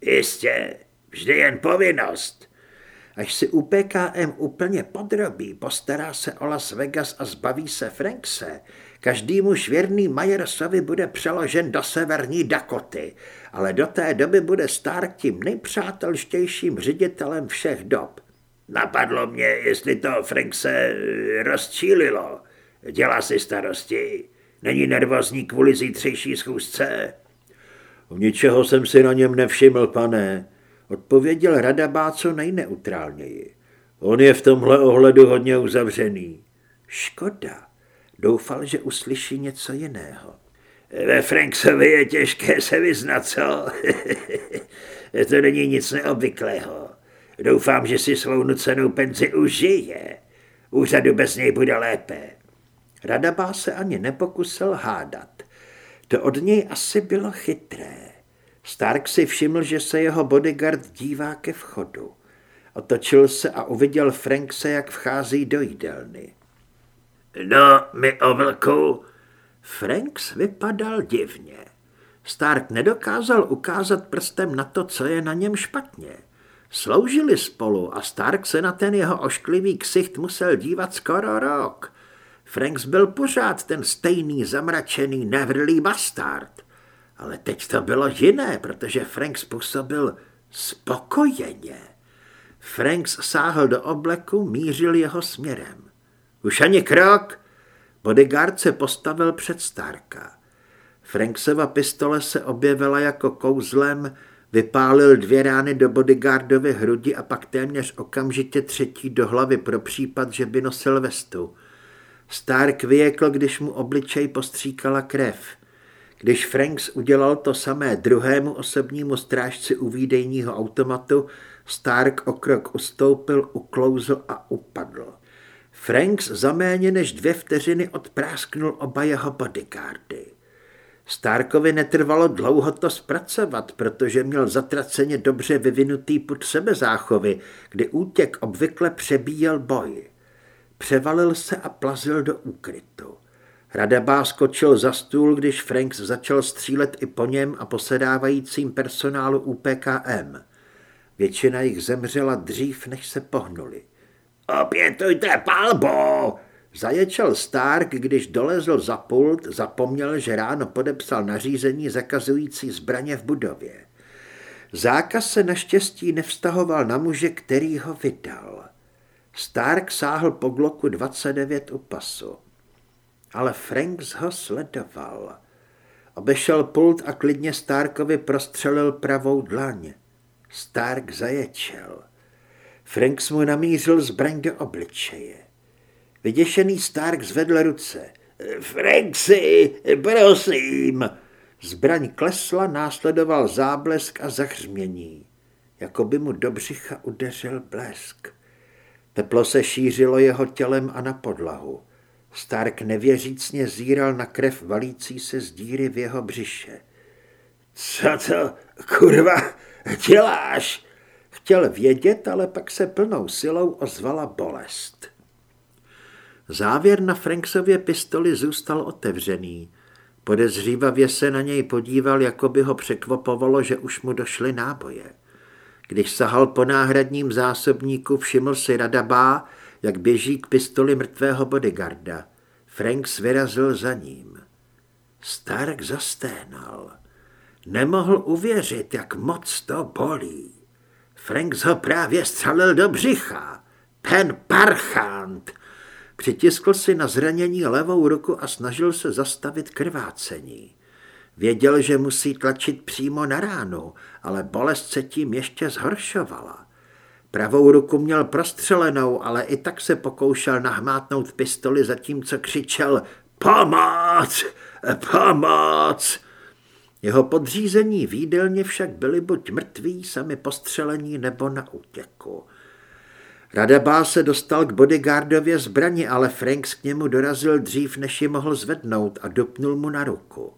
Jistě, vždy jen povinnost. Až si UPKM úplně podrobí, postará se o Las Vegas a zbaví se Frankse, každý muž věrný Majersovi bude přeložen do severní Dakoty, ale do té doby bude Stark tím nejpřátelštějším ředitelem všech dob. Napadlo mě, jestli to Frank se eh, rozčílilo. Dělá si starosti. Není nervózní kvůli zítřejší schůzce? Ničeho jsem si na něm nevšiml, pane, odpověděl Radabá co nejneutrálněji. On je v tomhle ohledu hodně uzavřený. Škoda. Doufal, že uslyší něco jiného. Ve Franksovi je těžké se vyznat, co? to není nic neobvyklého. Doufám, že si svou nucenou penzi užije. Úřadu bez něj bude lépe. Radabá se ani nepokusil hádat. To od něj asi bylo chytré. Stark si všiml, že se jeho bodyguard dívá ke vchodu. Otočil se a uviděl Frankse, jak vchází do jídelny. No, mi o vlku. Franks vypadal divně. Stark nedokázal ukázat prstem na to, co je na něm špatně. Sloužili spolu a Stark se na ten jeho ošklivý ksicht musel dívat skoro rok. Franks byl pořád ten stejný zamračený nevrlý bastard. Ale teď to bylo jiné, protože Franks působil spokojeně. Franks sáhl do obleku, mířil jeho směrem. Už ani krok. Bodyguard se postavil před Starka. Franksova pistole se objevila jako kouzlem, vypálil dvě rány do bodyguardovy hrudi a pak téměř okamžitě třetí do hlavy pro případ, že by nosil vestu. Stark vyjekl, když mu obličej postříkala krev. Když Franks udělal to samé druhému osobnímu strážci u výdejního automatu, Stark o krok ustoupil, uklouzl a upadl. Franks za méně než dvě vteřiny odprásknul oba jeho bodyguardy. Starkovi netrvalo dlouho to zpracovat, protože měl zatraceně dobře vyvinutý put sebezáchovy, kdy útěk obvykle přebíjel boj. Převalil se a plazil do úkrytu. Radabá skočil za stůl, když Franks začal střílet i po něm a posedávajícím personálu UPKM. Většina jich zemřela dřív, než se pohnuli. Opětujte palbu! Zaječel Stark, když dolezl za pult, zapomněl, že ráno podepsal nařízení zakazující zbraně v budově. Zákaz se naštěstí nevztahoval na muže, který ho vydal. Stark sáhl po gloku 29 u pasu. Ale Franks ho sledoval. Obešel pult a klidně Starkovi prostřelil pravou dlaň. Stark zaječel. Franks mu namířil zbraň do obličeje. Vyděšený Stark zvedl ruce. Franksy, prosím. Zbraň klesla, následoval záblesk a zahřmění. Jako by mu do břicha udeřil blesk. Teplo se šířilo jeho tělem a na podlahu. Stark nevěřícně zíral na krev valící se z díry v jeho břiše. Co to, kurva, děláš? Chtěl vědět, ale pak se plnou silou ozvala bolest. Závěr na Franksově pistoli zůstal otevřený. Podezřívavě se na něj podíval, jako by ho překvapovalo, že už mu došly náboje. Když sahal po náhradním zásobníku, všiml si Radabá, jak běží k pistoli mrtvého bodyguarda. Franks vyrazil za ním. Stark zasténal. Nemohl uvěřit, jak moc to bolí. Franks ho právě střelil do břicha. Ten parchant! Přitiskl si na zranění levou ruku a snažil se zastavit krvácení. Věděl, že musí tlačit přímo na ránu, ale bolest se tím ještě zhoršovala. Pravou ruku měl prostřelenou, ale i tak se pokoušel nahmátnout pistoli, zatímco křičel Pomoc! Pomoc! Jeho podřízení výdelně však byli buď mrtví, sami postřelení nebo na útěku. Radabá se dostal k bodyguardově zbrani, ale Franks k němu dorazil dřív, než ji mohl zvednout a dopnul mu na ruku.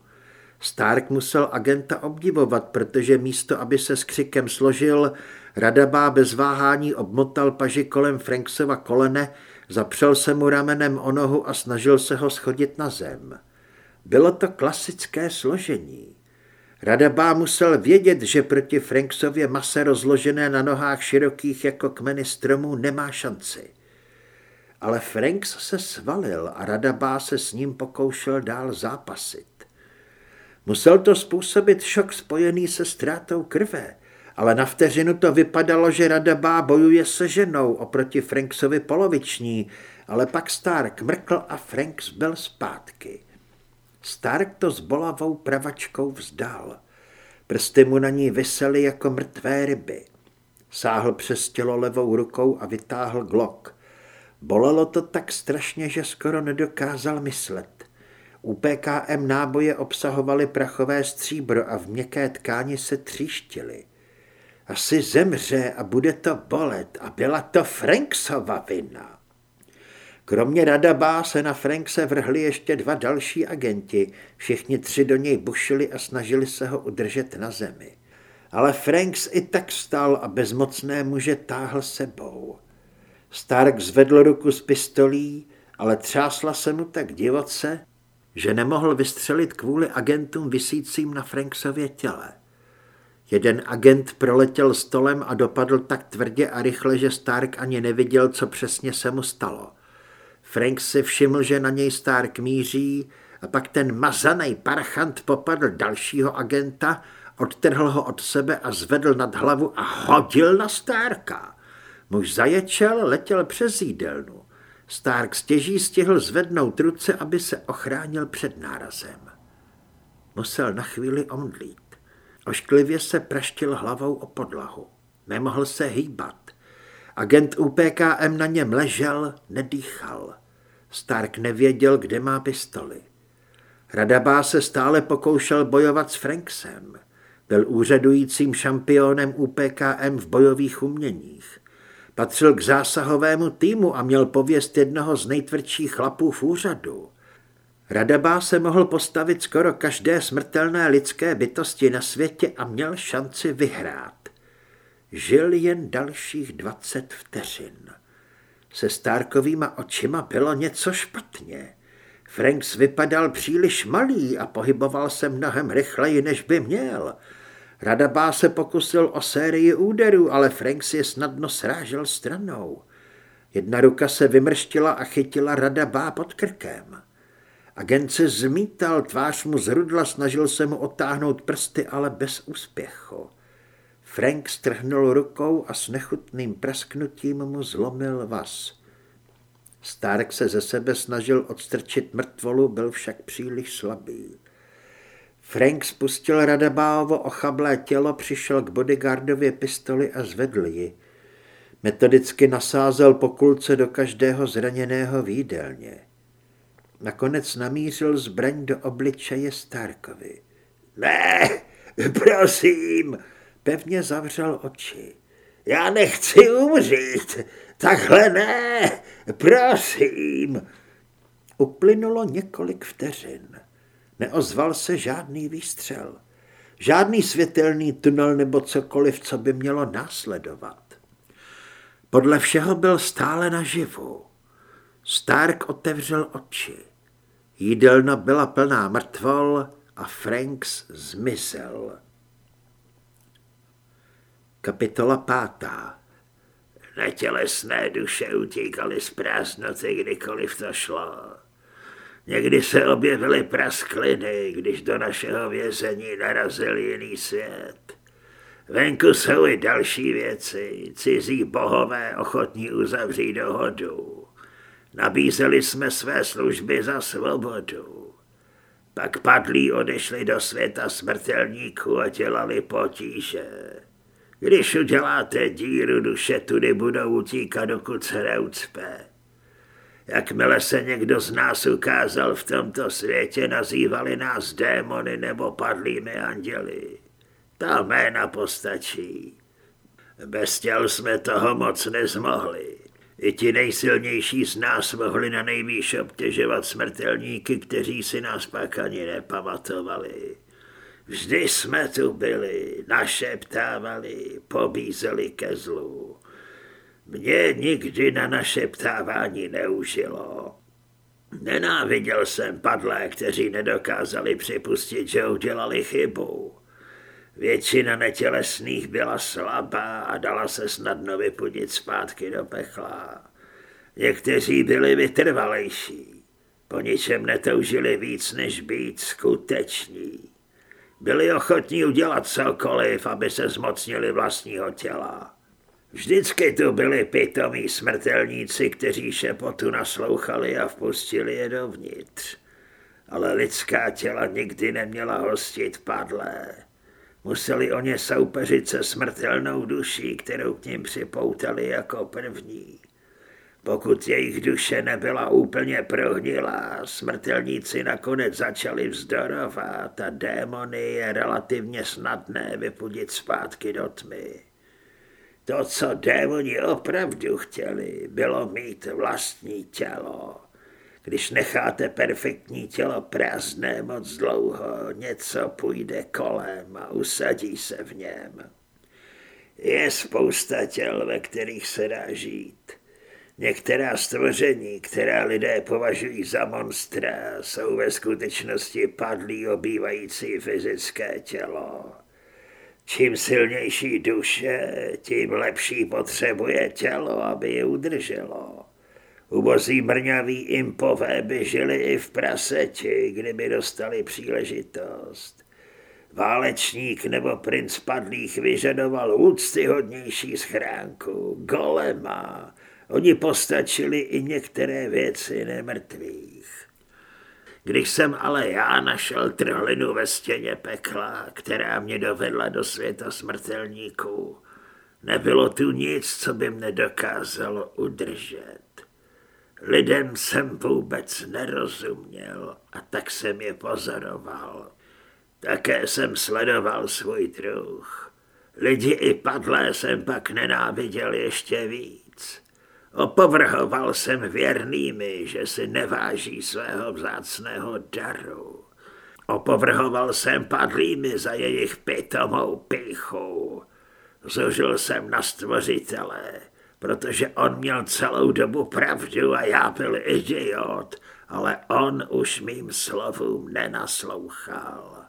Stark musel agenta obdivovat, protože místo, aby se s křikem složil, Radabá bez váhání obmotal paži kolem Franksova kolene, zapřel se mu ramenem o nohu a snažil se ho schodit na zem. Bylo to klasické složení. Radabá musel vědět, že proti Franksově mase rozložené na nohách širokých jako kmeny stromů nemá šanci. Ale Franks se svalil a Radabá se s ním pokoušel dál zápasit. Musel to způsobit šok spojený se ztrátou krve, ale na vteřinu to vypadalo, že Radabá bojuje se ženou oproti Franksovi poloviční, ale pak Stark mrkl a Franks byl zpátky. Stark to s bolavou pravačkou vzdal. Prsty mu na ní vysely jako mrtvé ryby. Sáhl přes tělo levou rukou a vytáhl glok. Bolelo to tak strašně, že skoro nedokázal myslet. U PKM náboje obsahovaly prachové stříbro a v měkké tkáni se tříštily. Asi zemře a bude to bolet a byla to Franksova vina. Kromě Radabá se na Frankse vrhli ještě dva další agenti. Všichni tři do něj bušili a snažili se ho udržet na zemi. Ale Franks i tak stál a bezmocné muže táhl sebou. Stark zvedl ruku z pistolí, ale třásla se mu tak divoce, že nemohl vystřelit kvůli agentům vysícím na Franksově těle. Jeden agent proletěl stolem a dopadl tak tvrdě a rychle, že Stark ani neviděl, co přesně se mu stalo. Frank si všiml, že na něj Stark míří a pak ten mazaný parchant popadl dalšího agenta, odtrhl ho od sebe a zvedl nad hlavu a hodil na Starka. Muž zaječel, letěl přes jídelnu. Stark stěží stihl zvednout ruce, aby se ochránil před nárazem. Musel na chvíli omdlít. Ošklivě se praštil hlavou o podlahu. Nemohl se hýbat. Agent UPKM na něm ležel, nedýchal. Stark nevěděl, kde má pistoli. Radabá se stále pokoušel bojovat s Franksem. Byl úřadujícím šampionem UPKM v bojových uměních. Patřil k zásahovému týmu a měl pověst jednoho z nejtvrdších chlapů v úřadu. Radabá se mohl postavit skoro každé smrtelné lidské bytosti na světě a měl šanci vyhrát. Žil jen dalších dvacet vteřin. Se Stárkovýma očima bylo něco špatně. Franks vypadal příliš malý a pohyboval se mnohem rychleji, než by měl. Radabá se pokusil o sérii úderů, ale Franks je snadno srážel stranou. Jedna ruka se vymrštila a chytila Radabá pod krkem. Agent se zmítal, tvář mu zrudla, snažil se mu otáhnout prsty, ale bez úspěchu. Frank strhnul rukou a s nechutným prasknutím mu zlomil vás. Stark se ze sebe snažil odstrčit mrtvolu, byl však příliš slabý. Frank spustil Radabáovo ochablé tělo, přišel k bodyguardově pistoli a zvedl ji. Metodicky nasázel po kulce do každého zraněného výdelně. Nakonec namířil zbraň do obličeje Starkovi. Ne, prosím, pevně zavřel oči. Já nechci umřít, takhle ne, prosím. Uplynulo několik vteřin. Neozval se žádný výstřel. Žádný světelný tunel nebo cokoliv, co by mělo následovat. Podle všeho byl stále naživu. Stark otevřel oči. Jídelna byla plná mrtvol a Franks zmizel. Kapitola pátá Netělesné duše utíkaly z prázdnoty, kdykoliv to šlo. Někdy se objevily praskliny, když do našeho vězení narazil jiný svět. Venku jsou i další věci, cizí bohové ochotní uzavřít dohodu. Nabízeli jsme své služby za svobodu. Pak padlí odešli do světa smrtelníků a dělali potíže. Když uděláte díru, duše tudy budou utíkat, dokud se neucpe. Jakmile se někdo z nás ukázal v tomto světě, nazývali nás démony nebo padlými anděli. Ta jména postačí. Bez těl jsme toho moc nezmohli. I ti nejsilnější z nás mohli na nejvýš obtěžovat smrtelníky, kteří si nás pak ani nepamatovali. Vždy jsme tu byli, našeptávali, pobízeli ke zlu. Mě nikdy na naše ptávání neužilo. Nenáviděl jsem padlé, kteří nedokázali připustit, že udělali chybu. Většina netělesných byla slabá a dala se snadno vypudit zpátky do pekla. Někteří byli vytrvalejší, po ničem netoužili víc, než být skuteční. Byli ochotní udělat cokoliv, aby se zmocnili vlastního těla. Vždycky tu byli pitomí smrtelníci, kteří šepotu naslouchali a vpustili je dovnitř. Ale lidská těla nikdy neměla hostit padlé. Museli o ně soupeřit se smrtelnou duší, kterou k ním připoutali jako první. Pokud jejich duše nebyla úplně prohnilá, smrtelníci nakonec začali vzdorovat a démony je relativně snadné vypudit zpátky do tmy. To, co démoni opravdu chtěli, bylo mít vlastní tělo. Když necháte perfektní tělo prázdné moc dlouho, něco půjde kolem a usadí se v něm. Je spousta těl, ve kterých se dá žít. Některá stvoření, která lidé považují za monstra, jsou ve skutečnosti padlí obývající fyzické tělo. Čím silnější duše, tím lepší potřebuje tělo, aby je udrželo. Ubozí mrňaví impové by žili i v praseti, kdyby dostali příležitost. Válečník nebo princ padlých vyžadoval úctyhodnější schránku, golema. Oni postačili i některé věci nemrtvých. Když jsem ale já našel trhlinu ve stěně pekla, která mě dovedla do světa smrtelníků, nebylo tu nic, co by mne dokázalo udržet. Lidem jsem vůbec nerozuměl a tak jsem je pozoroval. Také jsem sledoval svůj druh. Lidi i padlé jsem pak nenáviděl ještě víc. Opovrhoval jsem věrnými, že si neváží svého vzácného daru. Opovrhoval jsem padlými za jejich pitomou píchu. Zužil jsem na stvořitele, protože on měl celou dobu pravdu a já byl idiot, ale on už mým slovům nenaslouchal.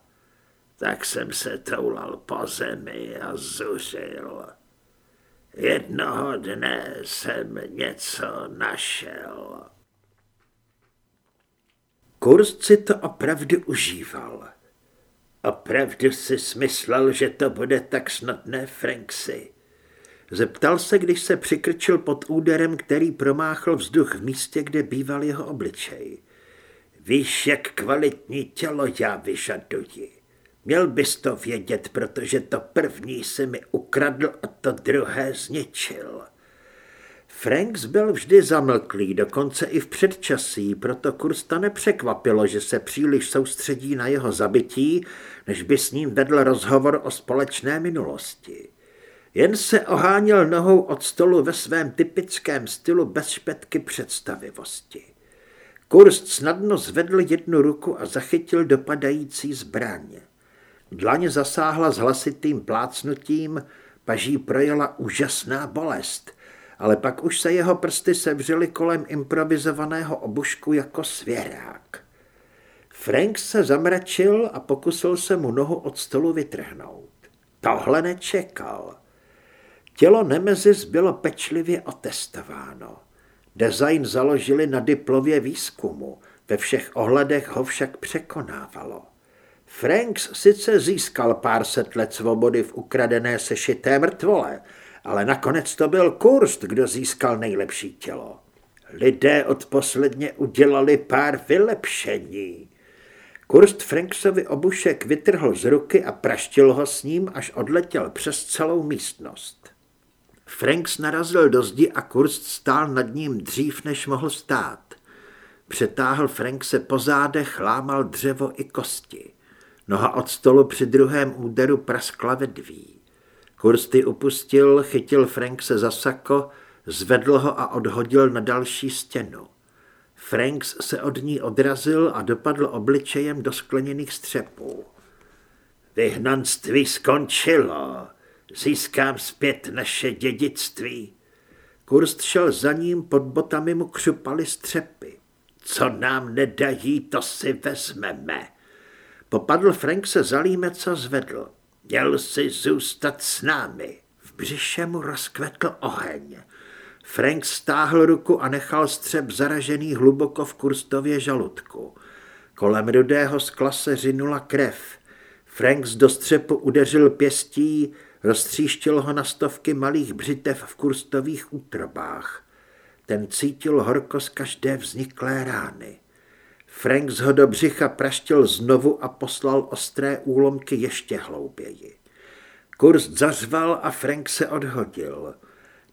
Tak jsem se toulal po zemi a zuřil. Jednoho dne jsem něco našel. Kurz si to opravdu užíval. Opravdu si smyslel, že to bude tak snadné, Franksy. Zeptal se, když se přikrčil pod úderem, který promáchl vzduch v místě, kde býval jeho obličej. Víš, jak kvalitní tělo já vyžaduji. Měl bys to vědět, protože to první se mi ukradl a to druhé zničil. Franks byl vždy zamlklý, dokonce i v předčasí, proto Kursta nepřekvapilo, že se příliš soustředí na jeho zabití, než by s ním vedl rozhovor o společné minulosti. Jen se oháněl nohou od stolu ve svém typickém stylu bez špetky představivosti. Kurst snadno zvedl jednu ruku a zachytil dopadající zbraně. Dlaně zasáhla s hlasitým plácnutím, paží projela úžasná bolest, ale pak už se jeho prsty sevřely kolem improvizovaného obušku jako svěrák. Frank se zamračil a pokusil se mu nohu od stolu vytrhnout. Tohle nečekal. Tělo Nemezis bylo pečlivě otestováno. Design založili na diplově výzkumu, ve všech ohledech ho však překonávalo. Franks sice získal pár set let svobody v ukradené sešité mrtvole, ale nakonec to byl Kurst, kdo získal nejlepší tělo. Lidé odposledně udělali pár vylepšení. Kurst Franksovi obušek vytrhl z ruky a praštil ho s ním, až odletěl přes celou místnost. Franks narazil do zdi a Kurst stál nad ním dřív, než mohl stát. Přetáhl Frank se po zádech, lámal dřevo i kosti. Noha od stolu při druhém úderu praskla vedví. Kursty upustil, chytil Frank se za sako, zvedl ho a odhodil na další stěnu. Franks se od ní odrazil a dopadl obličejem do skleněných střepů. Vyhnanství skončilo. Získám zpět naše dědictví. Kurst šel za ním, pod botami mu křupaly střepy. Co nám nedají, to si vezmeme. Popadl Frank se za límec a zvedl. Měl si zůstat s námi. V břiše mu rozkvetl oheň. Frank stáhl ruku a nechal střep zaražený hluboko v kurstově žaludku. Kolem rudého skla se řinula krev. Frank z dostřepu udeřil pěstí, roztříštil ho na stovky malých břitev v kurstových útrobách. Ten cítil horko z každé vzniklé rány. Frank z ho do břicha praštil znovu a poslal ostré úlomky ještě hlouběji. Kurst zařval a Frank se odhodil.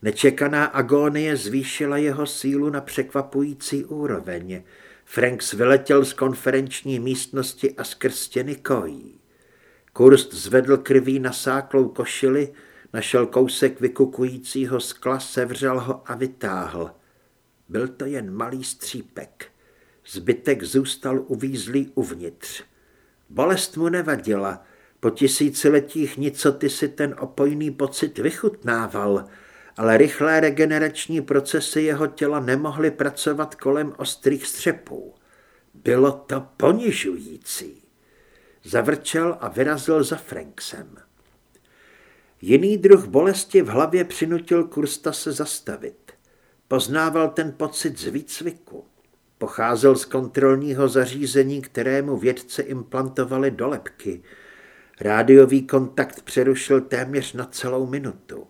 Nečekaná agónie zvýšila jeho sílu na překvapující úroveň. Franks vyletěl z konferenční místnosti a skrz stěny kojí. Kurst zvedl krví nasáklou košili, našel kousek vykukujícího skla, sevřel ho a vytáhl. Byl to jen malý střípek. Zbytek zůstal uvízlý uvnitř. Bolest mu nevadila. Po tisíciletích nicoty si ten opojný pocit vychutnával, ale rychlé regenerační procesy jeho těla nemohly pracovat kolem ostrých střepů. Bylo to ponižující. Zavrčel a vyrazil za Franksem. Jiný druh bolesti v hlavě přinutil Kursta se zastavit. Poznával ten pocit z výcviku. Pocházel z kontrolního zařízení, kterému vědce implantovali do lepky. Rádiový kontakt přerušil téměř na celou minutu.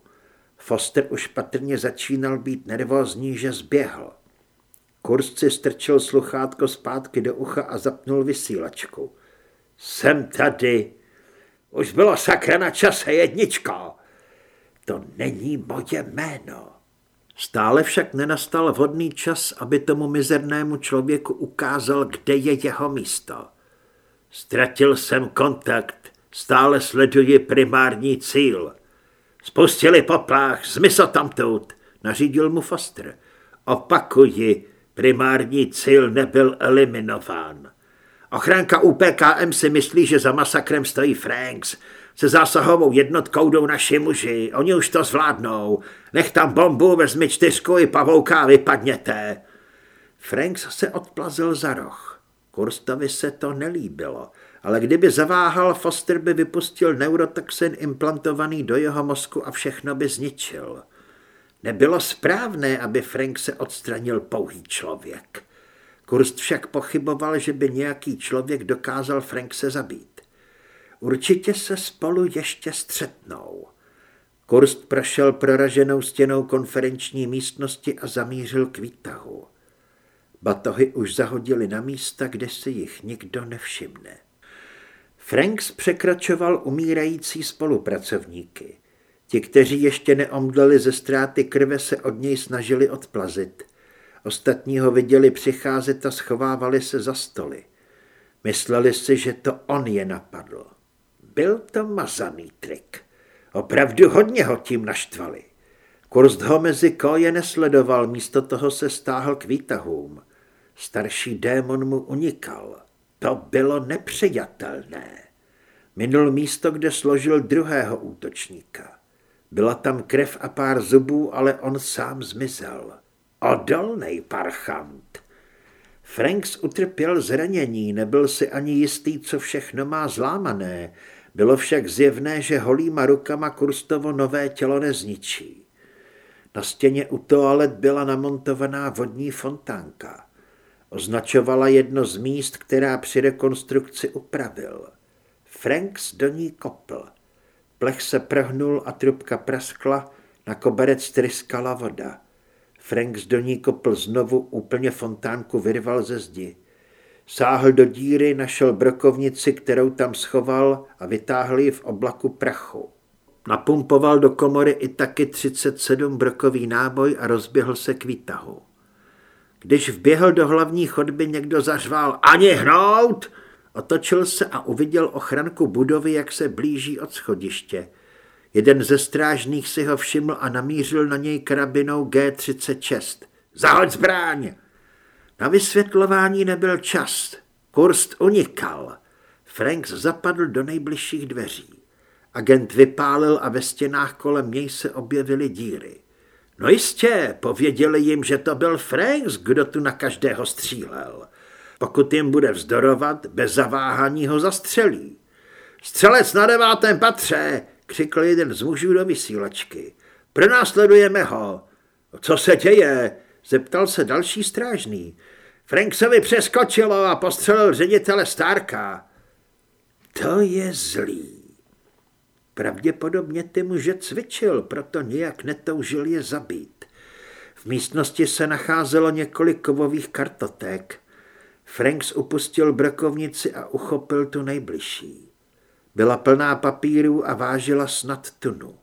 Foster už patrně začínal být nervózní, že zběhl. Kurz si strčil sluchátko zpátky do ucha a zapnul vysílačku. Jsem tady. Už bylo sakra na čase, jedničko. To není moje jméno. Stále však nenastal vhodný čas, aby tomu mizernému člověku ukázal, kde je jeho místo. Ztratil jsem kontakt, stále sleduji primární cíl. Spustili poplach, zmiso tamtout, nařídil mu Foster. Opakuji, primární cíl nebyl eliminován. Ochránka UPKM si myslí, že za masakrem stojí Franks. Se zásahovou jednotkou jdou naši muži. Oni už to zvládnou. Nech tam bombu, vezmi čtyřku i pavouka a vypadněte. Franks se odplazil za roh. Kurstovi se to nelíbilo, ale kdyby zaváhal, Foster by vypustil neurotoxin implantovaný do jeho mozku a všechno by zničil. Nebylo správné, aby Frank se odstranil pouhý člověk. Kurst však pochyboval, že by nějaký člověk dokázal Frank se zabít. Určitě se spolu ještě střetnou. Kurst prošel proraženou stěnou konferenční místnosti a zamířil k výtahu. Batohy už zahodili na místa, kde si jich nikdo nevšimne. Franks překračoval umírající spolupracovníky. Ti, kteří ještě neomdleli ze ztráty krve, se od něj snažili odplazit. Ostatní ho viděli přicházet a schovávali se za stoly. Mysleli si, že to on je napadl. Byl to mazaný trik. Opravdu hodně ho tím naštvali. Kurst ho mezi koje nesledoval, místo toho se stáhl k výtahům. Starší démon mu unikal. To bylo nepřijatelné. Minul místo, kde složil druhého útočníka. Byla tam krev a pár zubů, ale on sám zmizel. Odolnej parchant. Franks utrpěl zranění, nebyl si ani jistý, co všechno má zlámané. Bylo však zjevné, že holýma rukama Kurstovo nové tělo nezničí. Na stěně u toalet byla namontovaná vodní fontánka. Označovala jedno z míst, která při rekonstrukci upravil. Franks do ní kopl. Plech se prohnul a trubka praskla, na koberec tryskala voda. Franks do ní kopl znovu, úplně fontánku vyrval ze zdi. Sáhl do díry, našel brokovnici, kterou tam schoval a vytáhl ji v oblaku prachu. Napumpoval do komory i taky 37 brokový náboj a rozběhl se k výtahu. Když vběhl do hlavní chodby, někdo zařval ani hnout! Otočil se a uviděl ochranku budovy, jak se blíží od schodiště. Jeden ze strážných si ho všiml a namířil na něj karabinou G-36. Zahoď zbraň! Na vysvětlování nebyl čas. Kurst unikal. Franks zapadl do nejbližších dveří. Agent vypálil a ve stěnách kolem něj se objevily díry. No jistě, pověděli jim, že to byl Franks, kdo tu na každého střílel. Pokud jim bude vzdorovat, bez zaváhání ho zastřelí. Střelec na devátém patře, křikl jeden z mužů do vysílačky. Pronásledujeme ho. Co se děje? Zeptal se další strážný. Franksovi přeskočilo a postřelil ředitele Starka. To je zlý. Pravděpodobně ty muže cvičil, proto nějak netoužil je zabít. V místnosti se nacházelo několik kovových kartoték. Franks upustil brokovnici a uchopil tu nejbližší. Byla plná papírů a vážila snad tunu.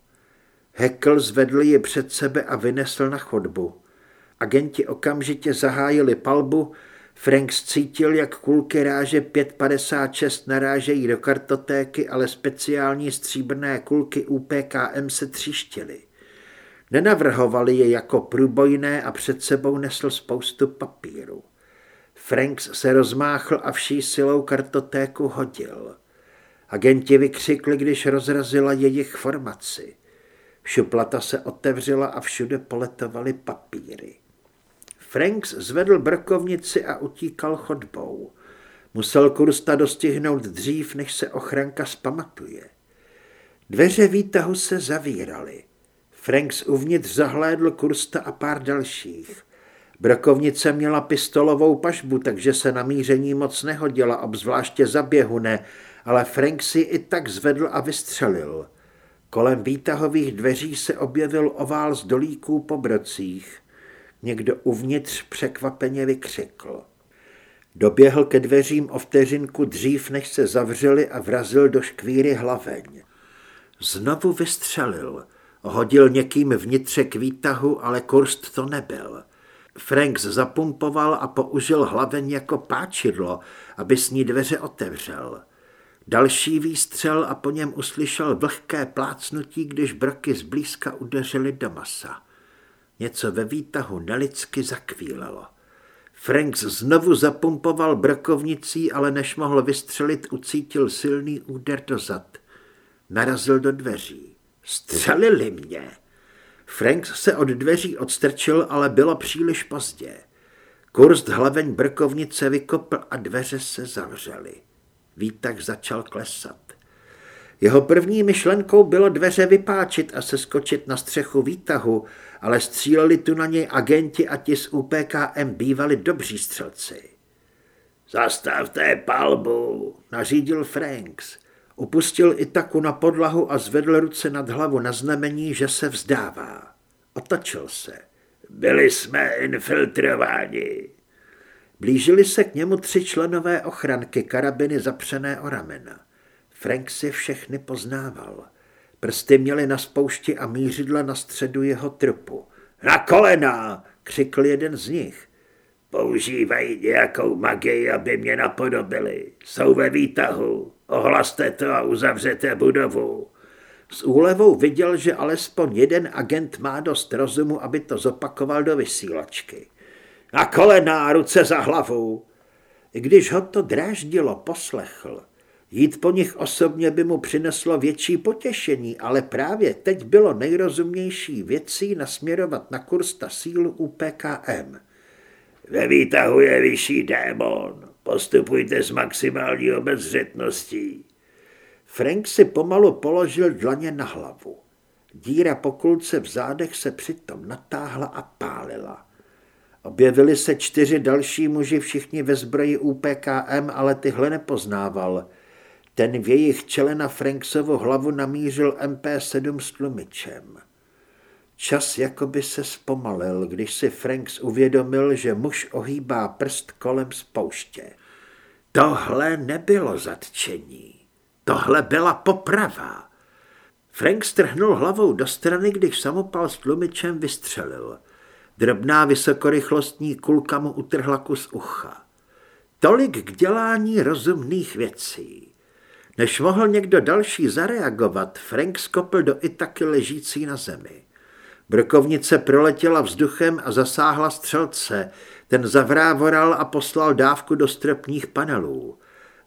Hekl zvedl ji před sebe a vynesl na chodbu. Agenti okamžitě zahájili palbu, Franks cítil, jak kulky ráže 556 narážejí do kartotéky, ale speciální stříbrné kulky UPKM se tříštily. Nenavrhovali je jako průbojné a před sebou nesl spoustu papíru. Franks se rozmáchl a vší silou kartotéku hodil. Agenti vykřikli, když rozrazila jejich formaci. Šuplata se otevřela a všude poletovaly papíry. Franks zvedl brkovnici a utíkal chodbou. Musel Kursta dostihnout dřív, než se ochranka spamatuje. Dveře výtahu se zavíraly. Franks uvnitř zahlédl Kursta a pár dalších. Brokovnice měla pistolovou pažbu, takže se na míření moc nehodila, obzvláště za běhu ne, ale Frank si i tak zvedl a vystřelil. Kolem výtahových dveří se objevil ovál z dolíků po brocích. Někdo uvnitř překvapeně vykřikl. Doběhl ke dveřím o vteřinku dřív, než se zavřeli a vrazil do škvíry hlaveň. Znovu vystřelil. Hodil někým vnitře k výtahu, ale Kurst to nebyl. Franks zapumpoval a použil hlaveň jako páčidlo, aby s ní dveře otevřel. Další výstřel a po něm uslyšel vlhké plácnutí, když broky zblízka udeřily do masa. Něco ve výtahu nelidsky zakvílelo. Franks znovu zapumpoval brokovnicí, ale než mohl vystřelit, ucítil silný úder do zad. Narazil do dveří. Střelili mě. Franks se od dveří odstrčil, ale bylo příliš pozdě. Kurst hlaveň brkovnice vykopl a dveře se zavřely. Výtah začal klesat. Jeho první myšlenkou bylo dveře vypáčit a se skočit na střechu výtahu, ale stříleli tu na něj agenti a ti z UPKM bývali dobří střelci. Zastavte palbu, nařídil Franks. Upustil Itaku na podlahu a zvedl ruce nad hlavu na znamení, že se vzdává. Otočil se. Byli jsme infiltrováni. Blížili se k němu tři členové ochranky, karabiny zapřené o ramena. Frank si všechny poznával. Prsty měly na spoušti a mířidla na středu jeho trupu. Na kolena! křikl jeden z nich. Používají nějakou magii, aby mě napodobili. Jsou ve výtahu. Ohlaste to a uzavřete budovu. S úlevou viděl, že alespoň jeden agent má dost rozumu, aby to zopakoval do vysílačky. Na kolena, ruce za hlavu. I když ho to dráždilo, poslechl. Jít po nich osobně by mu přineslo větší potěšení, ale právě teď bylo nejrozumnější věcí nasměrovat na kurz ta sílu UPKM. Ve výtahu je vyšší démon. Postupujte s maximální obezřetností. Frank si pomalu položil dlaně na hlavu. Díra po kulce v zádech se přitom natáhla a pálila. Objevili se čtyři další muži, všichni ve zbroji UPKM, ale tyhle nepoznával. Ten v jejich čele na Franksovu hlavu namířil MP7 s tlumičem. Čas jakoby se zpomalil, když si Franks uvědomil, že muž ohýbá prst kolem spouště. Tohle nebylo zatčení. Tohle byla poprava. Frank strhnul hlavou do strany, když samopal s tlumičem vystřelil. Drobná vysokorychlostní kulka mu utrhla kus ucha. Tolik k dělání rozumných věcí. Než mohl někdo další zareagovat, Frank skopl do Itaky ležící na zemi. Brkovnice proletěla vzduchem a zasáhla střelce. Ten zavrávoral a poslal dávku do stropních panelů.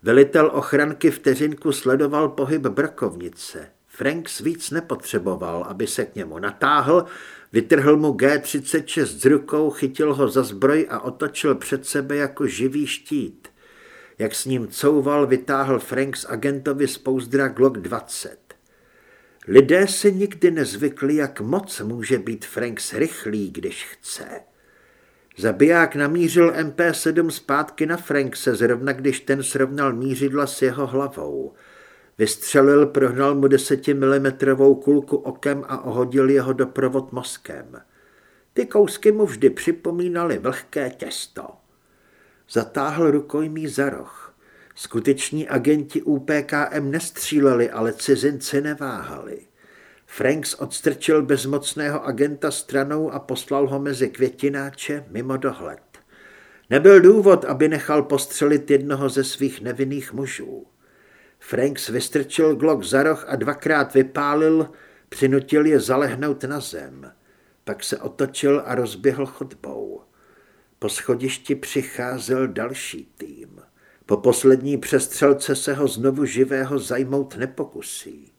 Velitel ochranky vteřinku sledoval pohyb brkovnice. Franks víc nepotřeboval, aby se k němu natáhl, vytrhl mu G-36 z rukou, chytil ho za zbroj a otočil před sebe jako živý štít. jak s ním couval, vytáhl Franks agentovi z pouzdra Glock 20. Lidé si nikdy nezvykli, jak moc může být Franks rychlý, když chce. Zabiják namířil MP7 zpátky na Frankse, zrovna když ten srovnal mířidla s jeho hlavou. Vystřelil, prohnal mu desetimilimetrovou kulku okem a ohodil jeho doprovod mozkem. Ty kousky mu vždy připomínaly vlhké těsto. Zatáhl rukojmí za roh. Skuteční agenti UPKM nestříleli, ale cizinci neváhali. Franks odstrčil bezmocného agenta stranou a poslal ho mezi květináče mimo dohled. Nebyl důvod, aby nechal postřelit jednoho ze svých nevinných mužů. Franks vystrčil Glock za roh a dvakrát vypálil, přinutil je zalehnout na zem. Pak se otočil a rozběhl chodbou. Po schodišti přicházel další tým. Po poslední přestřelce se ho znovu živého zajmout nepokusí.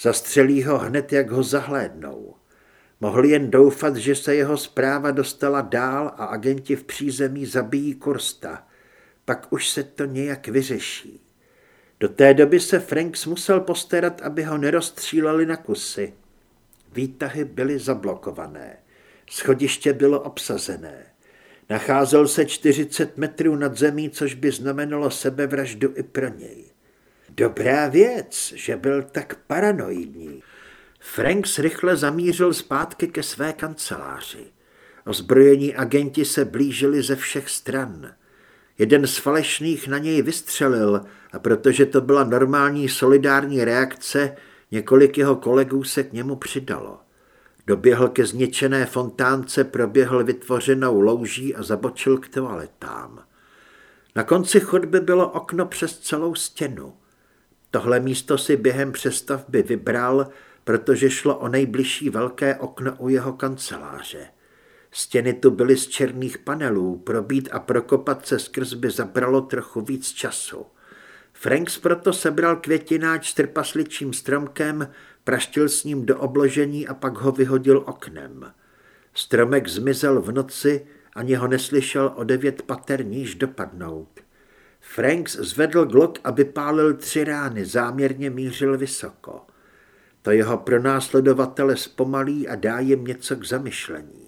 Zastřelí ho hned, jak ho zahlédnou. Mohli jen doufat, že se jeho zpráva dostala dál a agenti v přízemí zabijí Kursta. Pak už se to nějak vyřeší. Do té doby se Franks musel postarat, aby ho nerozstříleli na kusy. Výtahy byly zablokované. Schodiště bylo obsazené. Nacházel se 40 metrů nad zemí, což by znamenalo sebevraždu i pro něj. Dobrá věc, že byl tak paranoidní. Franks rychle zamířil zpátky ke své kanceláři. Ozbrojení agenti se blížili ze všech stran. Jeden z falešných na něj vystřelil a protože to byla normální solidární reakce, několik jeho kolegů se k němu přidalo. Doběhl ke zničené fontánce, proběhl vytvořenou louží a zabočil k toaletám. Na konci chodby bylo okno přes celou stěnu. Tohle místo si během přestavby vybral, protože šlo o nejbližší velké okno u jeho kanceláře. Stěny tu byly z černých panelů, probít a prokopat se skrz by zabralo trochu víc času. Franks proto sebral květináč s trpasličím stromkem, praštil s ním do obložení a pak ho vyhodil oknem. Stromek zmizel v noci, ani ho neslyšel o devět pater níž dopadnout. Franks zvedl glok a vypálil tři rány, záměrně mířil vysoko. To jeho pronásledovatele zpomalí a dá jim něco k zamyšlení.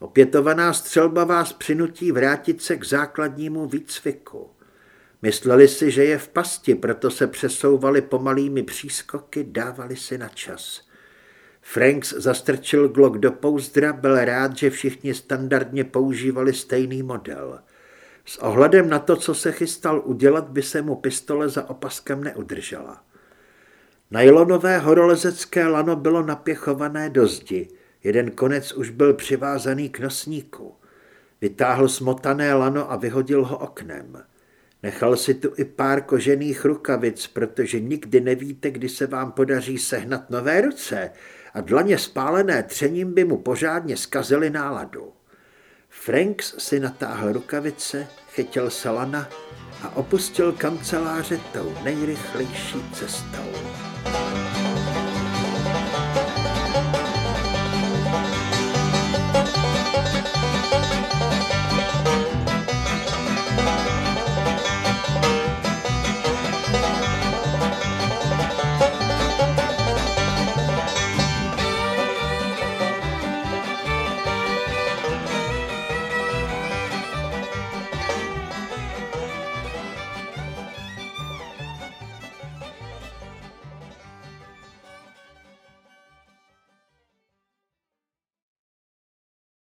Opětovaná střelba vás přinutí vrátit se k základnímu výcviku. Mysleli si, že je v pasti, proto se přesouvali pomalými přískoky, dávali si na čas. Franks zastrčil glok do pouzdra, byl rád, že všichni standardně používali stejný model. S ohledem na to, co se chystal udělat, by se mu pistole za opaskem neudržela. Najlonové horolezecké lano bylo napěchované do zdi, jeden konec už byl přivázaný k nosníku. Vytáhl smotané lano a vyhodil ho oknem. Nechal si tu i pár kožených rukavic, protože nikdy nevíte, kdy se vám podaří sehnat nové ruce a dlaně spálené třením by mu pořádně skazily náladu. Franks si natáhl rukavice, chytil se lana a opustil kanceláře tou nejrychlejší cestou.